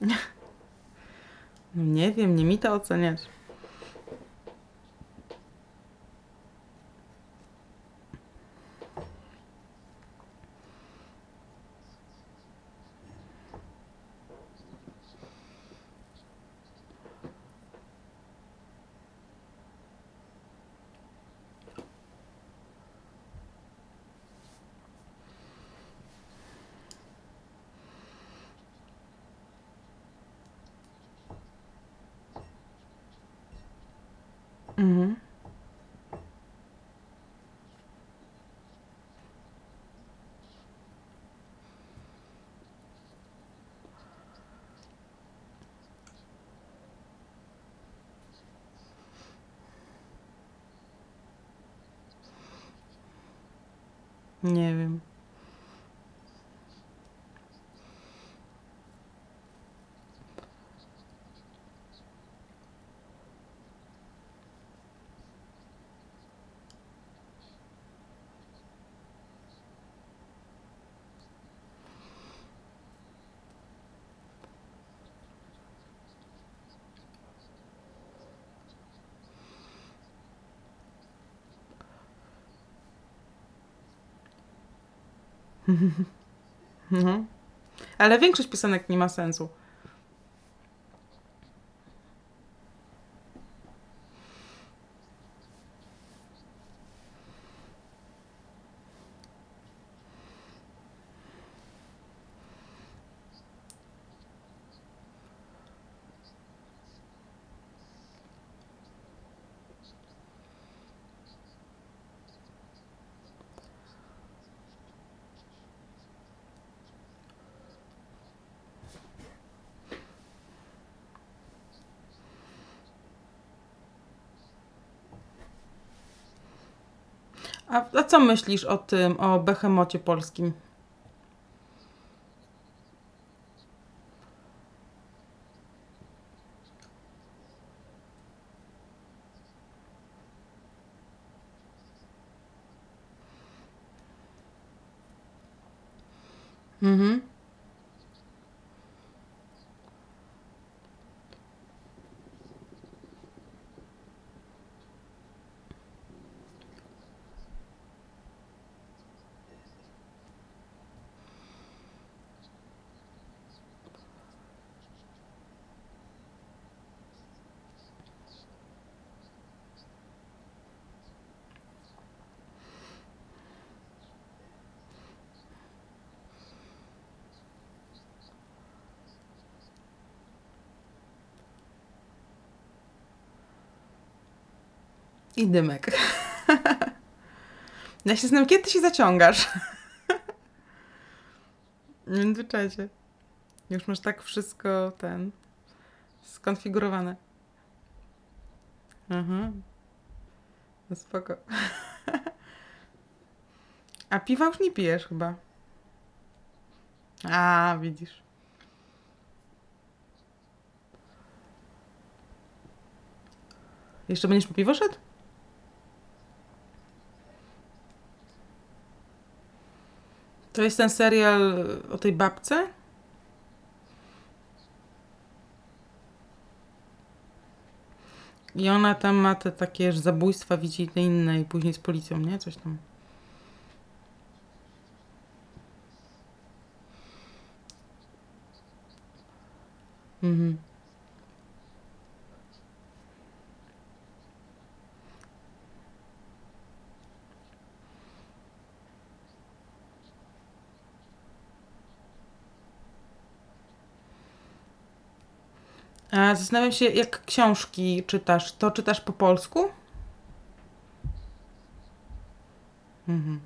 No nie wiem, nie mi to oceniać. Nie wiem. No. Ale większość piosenek nie ma sensu. A, a co myślisz o tym, o behemocie polskim? Mhm. I dymek. Ja się zastanawiam, kiedy ty się zaciągasz? W międzyczasie. Już masz tak wszystko ten skonfigurowane. Mhm. No spoko. A piwa już nie pijesz chyba. A, widzisz. Jeszcze będziesz po piwo szedł? To jest ten serial o tej babce? I ona tam ma te takie że zabójstwa, widzi te inne i później z policją, nie? Coś tam. Mhm. A zastanawiam się, jak książki czytasz, to czytasz po polsku? Mhm.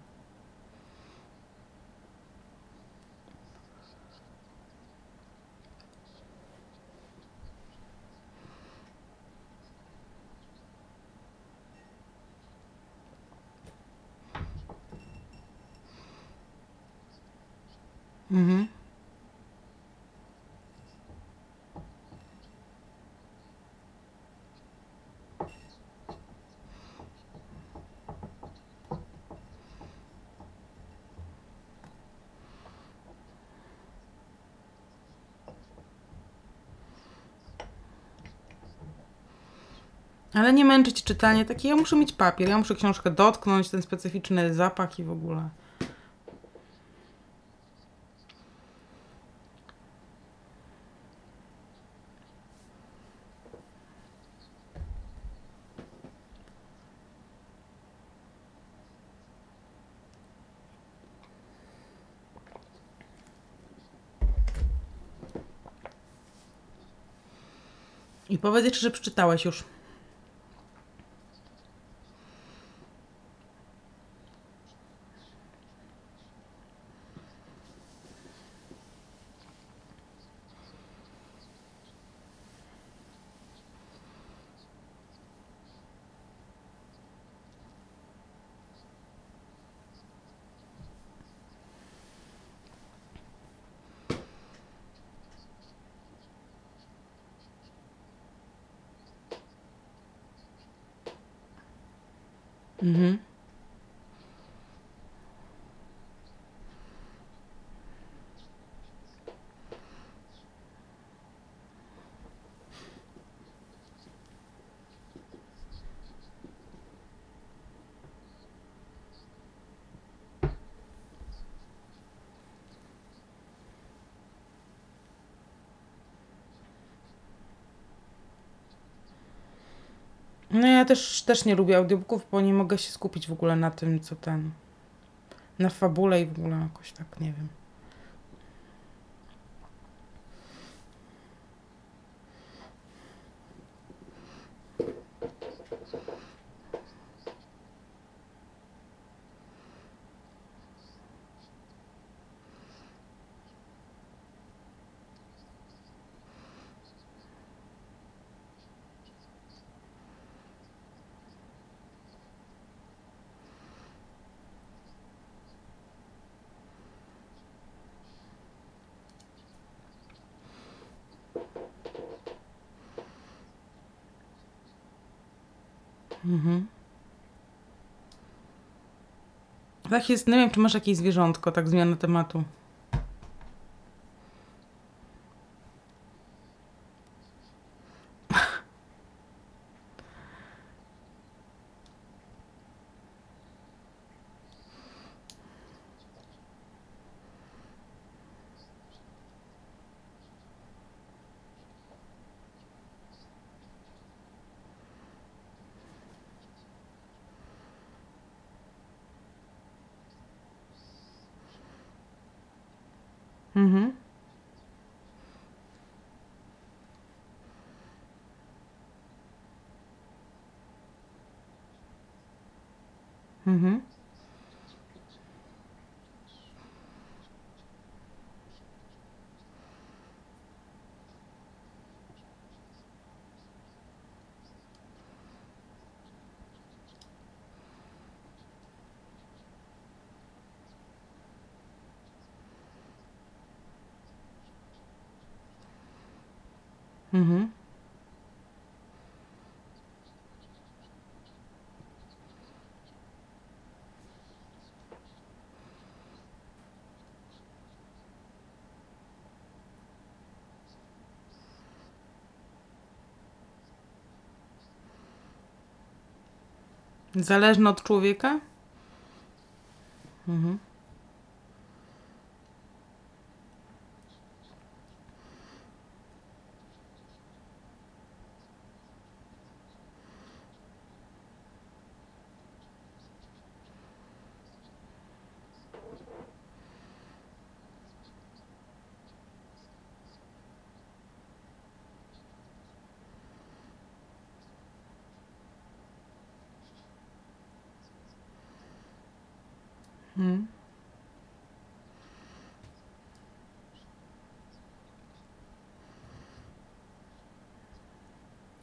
Ale nie męczyć czytanie takie, ja muszę mieć papier, ja muszę książkę dotknąć, ten specyficzny zapach i w ogóle. I powiedz jeszcze, że przeczytałeś już. Mhm. No ja też, też nie lubię audiobooków, bo nie mogę się skupić w ogóle na tym, co ten... Na fabule i w ogóle jakoś tak, nie wiem. Mhm. Tak jest, nie wiem, czy masz jakieś zwierzątko, tak zmiana tematu. Mhm. Mhm. Mhm. Zależne od człowieka? Mhm.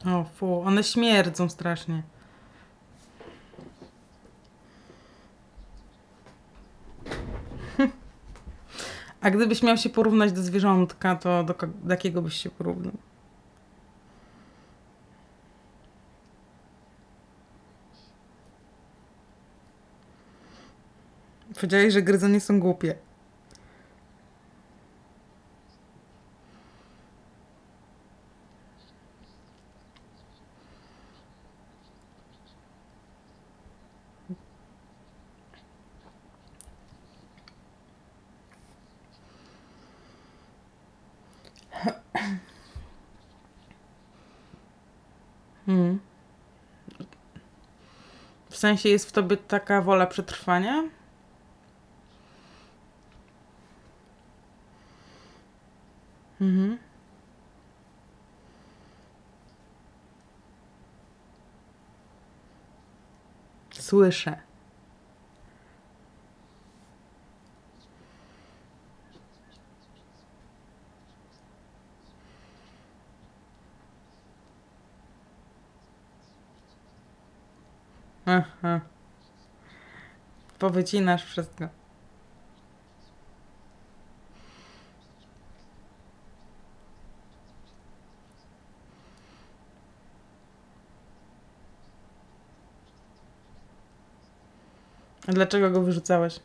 O, fu, one śmierdzą strasznie. A gdybyś miał się porównać do zwierzątka, to do, do jakiego byś się porównał? Powiedziałeś, że gryzonie są głupie. Hmm. W sensie jest w tobie taka wola przetrwania? Mhm. Słyszę. Aha. Powycinasz wszystko. A dlaczego go wyrzucałeś?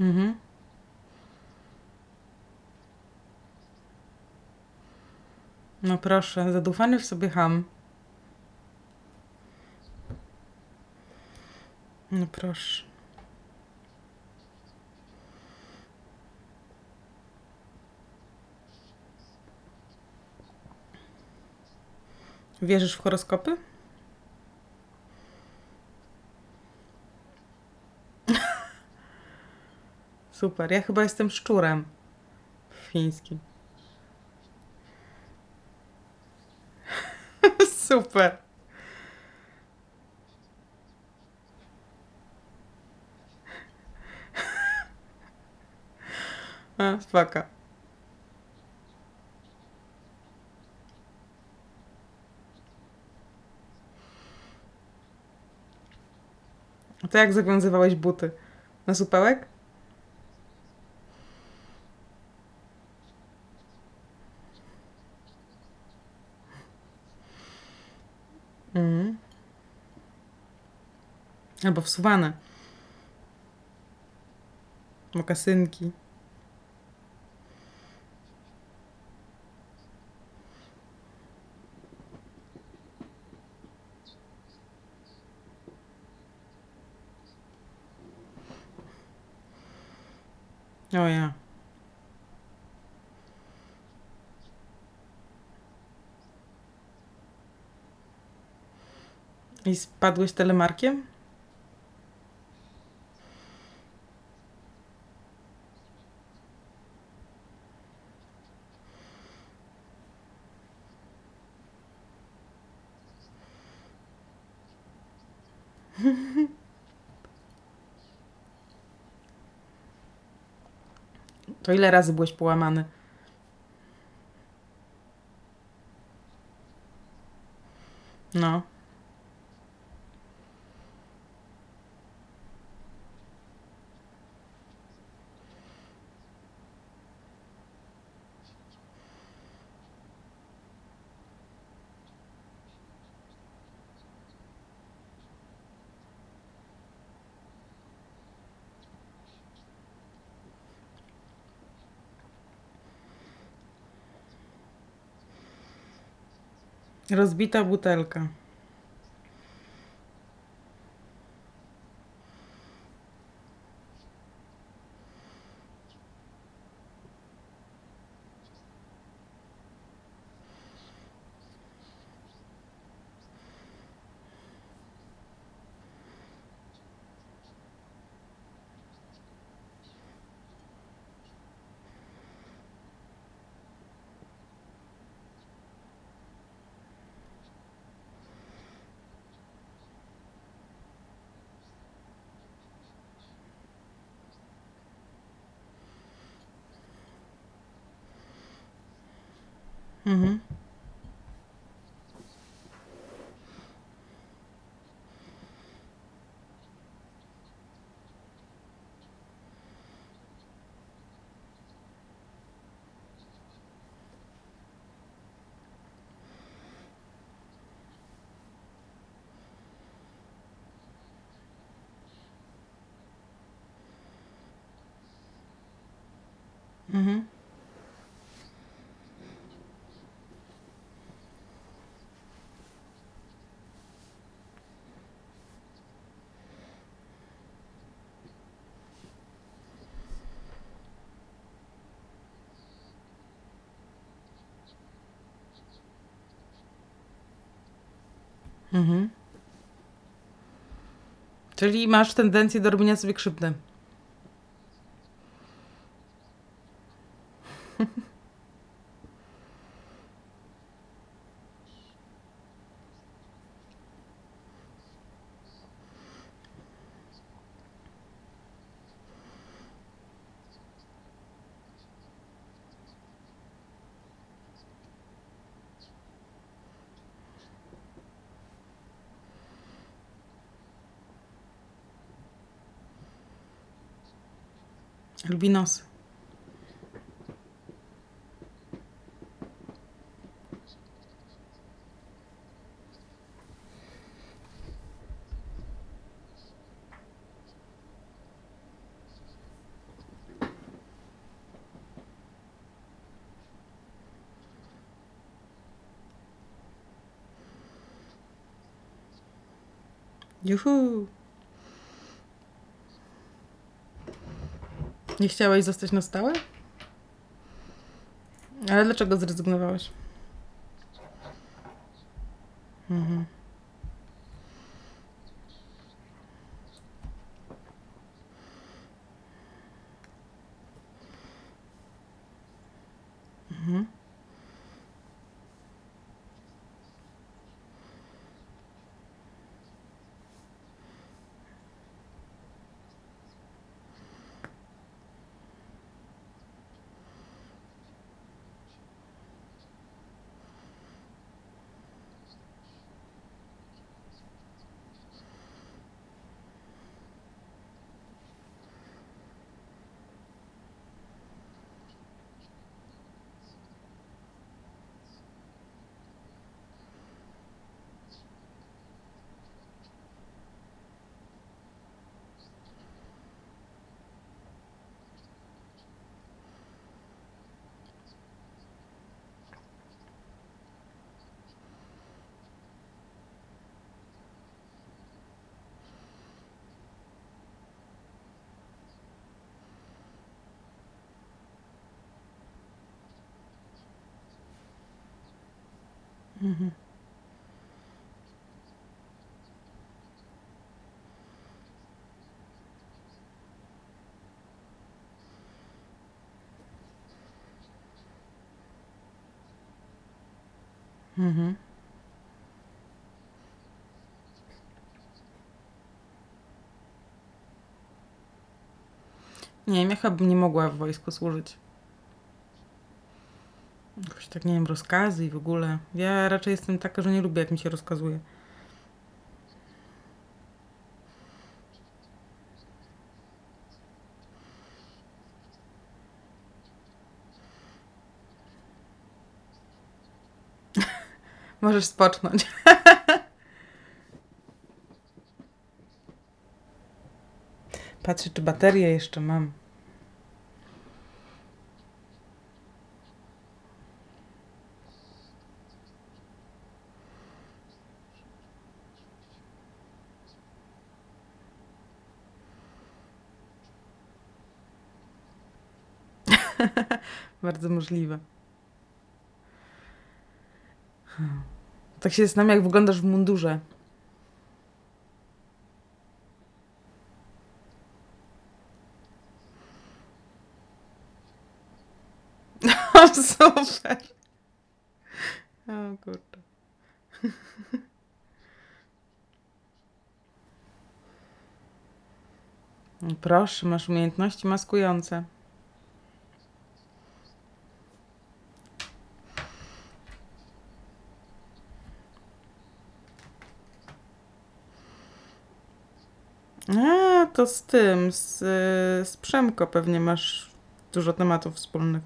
Mhm. No proszę, zadufany w sobie ham. No proszę. Wierzysz w horoskopy? Super, ja chyba jestem szczurem fińskim. Super. A, spoko. A to jak zawiązywałeś buty? Na supełek? Mhm. Albo wsuwane. Mokasynki. O ja. I spadłeś telemarkiem? To ile razy byłeś połamany? No. Rozbita butelka. Mhm. Mhm. Mhm. Czyli masz tendencję do robienia sobie krzywdy. Binance. Youhou Nie chciałeś zostać na stałe? Ale dlaczego zrezygnowałeś? Mhm. Mhm. Mhm. Nie wiem, ja chyba bym nie mogła w wojsku służyć. Jakoś tak, nie wiem, rozkazy i w ogóle. Ja raczej jestem taka, że nie lubię, jak mi się rozkazuje. Możesz spocznąć. Patrzę, czy baterię jeszcze mam. Bardzo możliwe. Tak się zastanawiam, jak wyglądasz w mundurze. Super. O kurde. Proszę, masz umiejętności maskujące. A, to z tym, z, z Przemko pewnie masz dużo tematów wspólnych.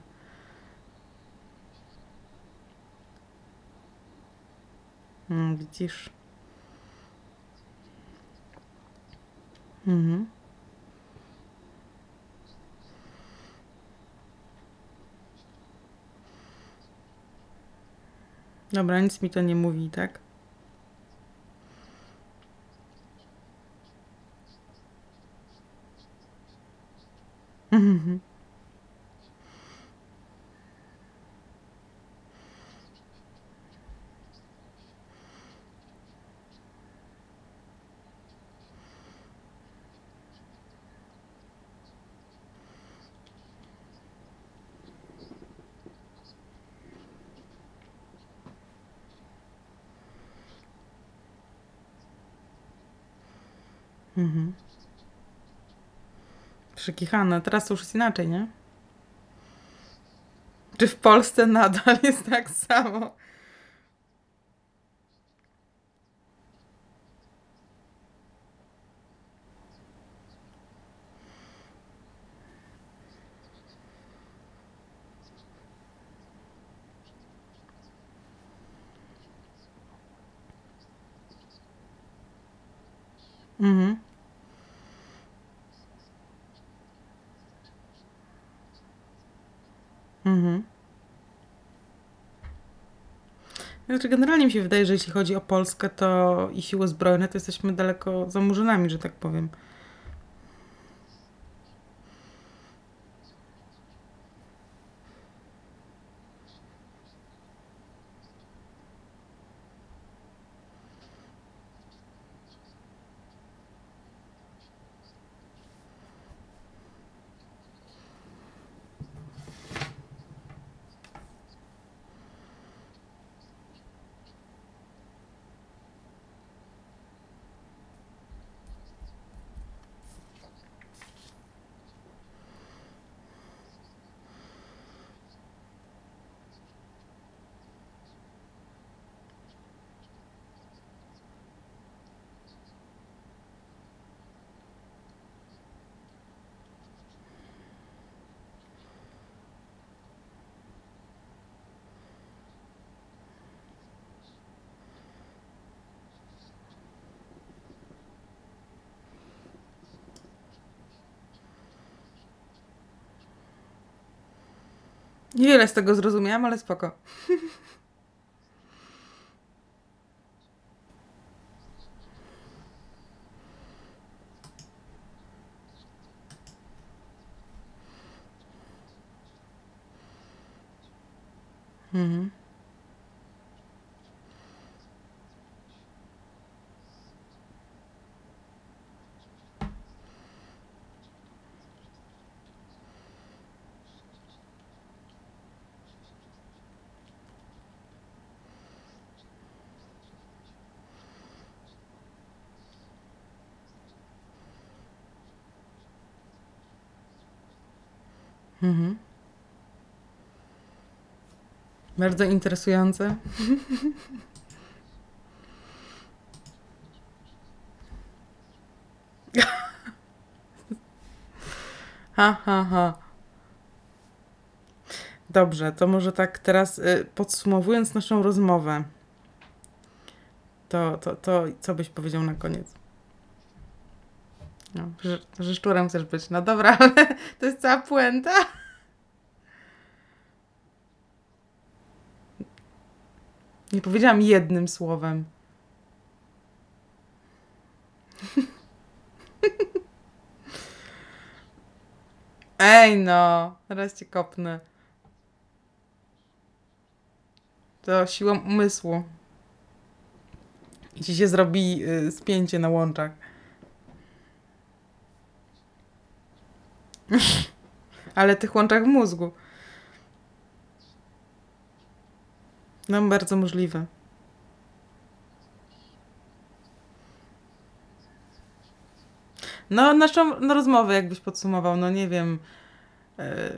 Mm, widzisz. Mhm. Dobra, nic mi to nie mówi, tak? Mhm. Mhm. Przekichane. Teraz to już jest inaczej, nie? Czy w Polsce nadal jest tak samo? Mhm. Mhm. Znaczy, generalnie mi się wydaje, że jeśli chodzi o Polskę to i siły zbrojne, to jesteśmy daleko za murzynami, że tak powiem. Niewiele z tego zrozumiałam, ale spoko. Mhm. Mhm. Bardzo interesujące. Ha, ha, ha. Dobrze, to może tak teraz y, podsumowując naszą rozmowę, to, to, to co byś powiedział na koniec? No, że, że szczurem chcesz być. No dobra, ale to jest cała puenta. Nie powiedziałam jednym słowem. Ej no, teraz cię kopnę. To siłą umysłu. I ci się zrobi y, spięcie na łączach. Ale tych łączach w mózgu. No, bardzo możliwe. No, naszą no, rozmowę jakbyś podsumował, no nie wiem, e,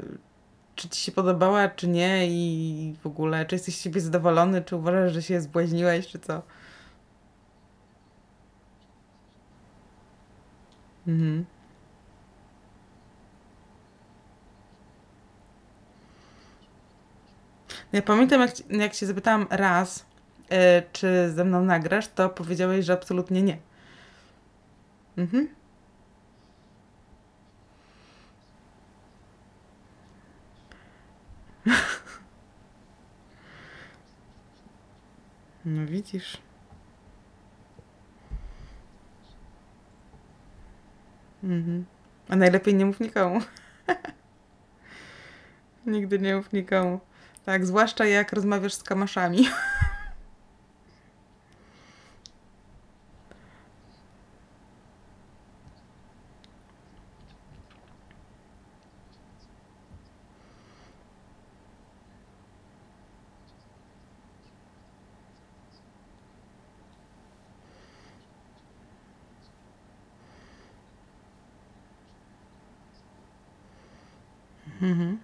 czy ci się podobała, czy nie i w ogóle, czy jesteś z siebie zadowolony, czy uważasz, że się zbłaźniłeś, czy co? Mhm. Ja pamiętam, jak, jak się zapytałam raz, e, czy ze mną nagrasz, to powiedziałeś, że absolutnie nie. Mhm. No widzisz. Mhm. A najlepiej nie mów nikomu. Nigdy nie mów nikomu. Tak, zwłaszcza jak rozmawiasz z kamaszami. Mhm.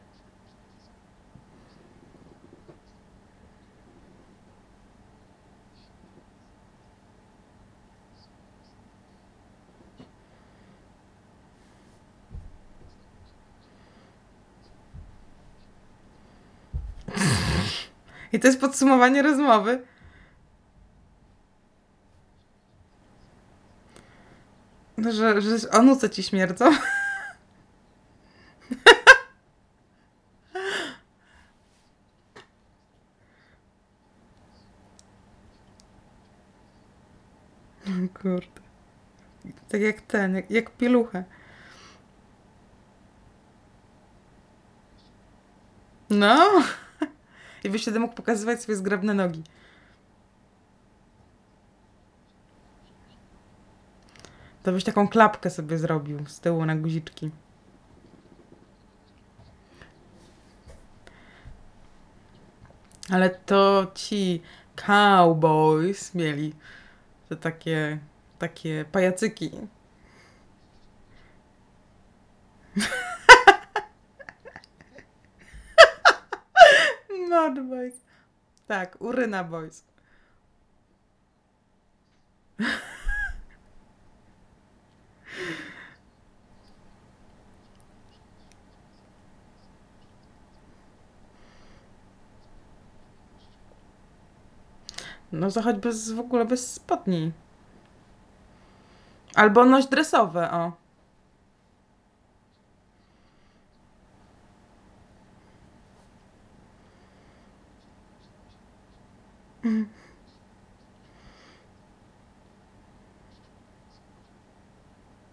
I to jest podsumowanie rozmowy. No, że, że o nuce ci śmierdzą. Kurde. Tak jak ten, jak, jak pieluchę. No. I byś wtedy mógł pokazywać swoje zgrabne nogi. To byś taką klapkę sobie zrobił z tyłu na guziczki. Ale to ci cowboys mieli te takie, takie pajacyki. Mud boys. Tak, uryna boys. No zachodź bez, w ogóle bez spodni. Albo noś dresowe, o.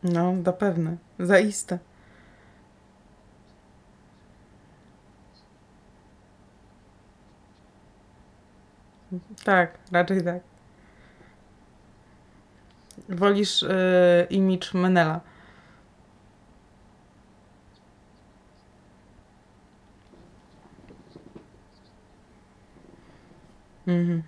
No, zapewne. Zaiste. Tak, raczej tak. Wolisz yy, image Menela. Mhm.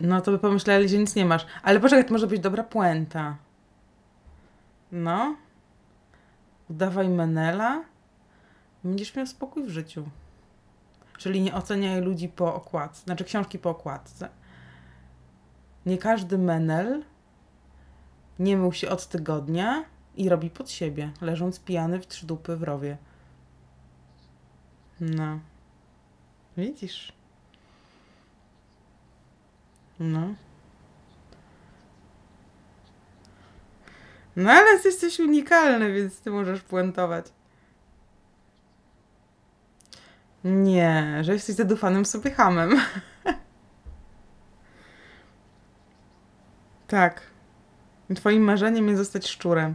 No to by pomyśleli, że nic nie masz. Ale poczekaj, to może być dobra puenta. No. Udawaj Menela. Będziesz miał spokój w życiu. Czyli nie oceniaj ludzi po okładce. Znaczy książki po okładce. Nie każdy Menel nie mył się od tygodnia i robi pod siebie, leżąc pijany w trzy dupy w rowie. No. Widzisz? No. No ale jesteś unikalny, więc ty możesz puentować. Nie, że jesteś zadufanym sobie hamem. tak. Twoim marzeniem jest zostać szczurem.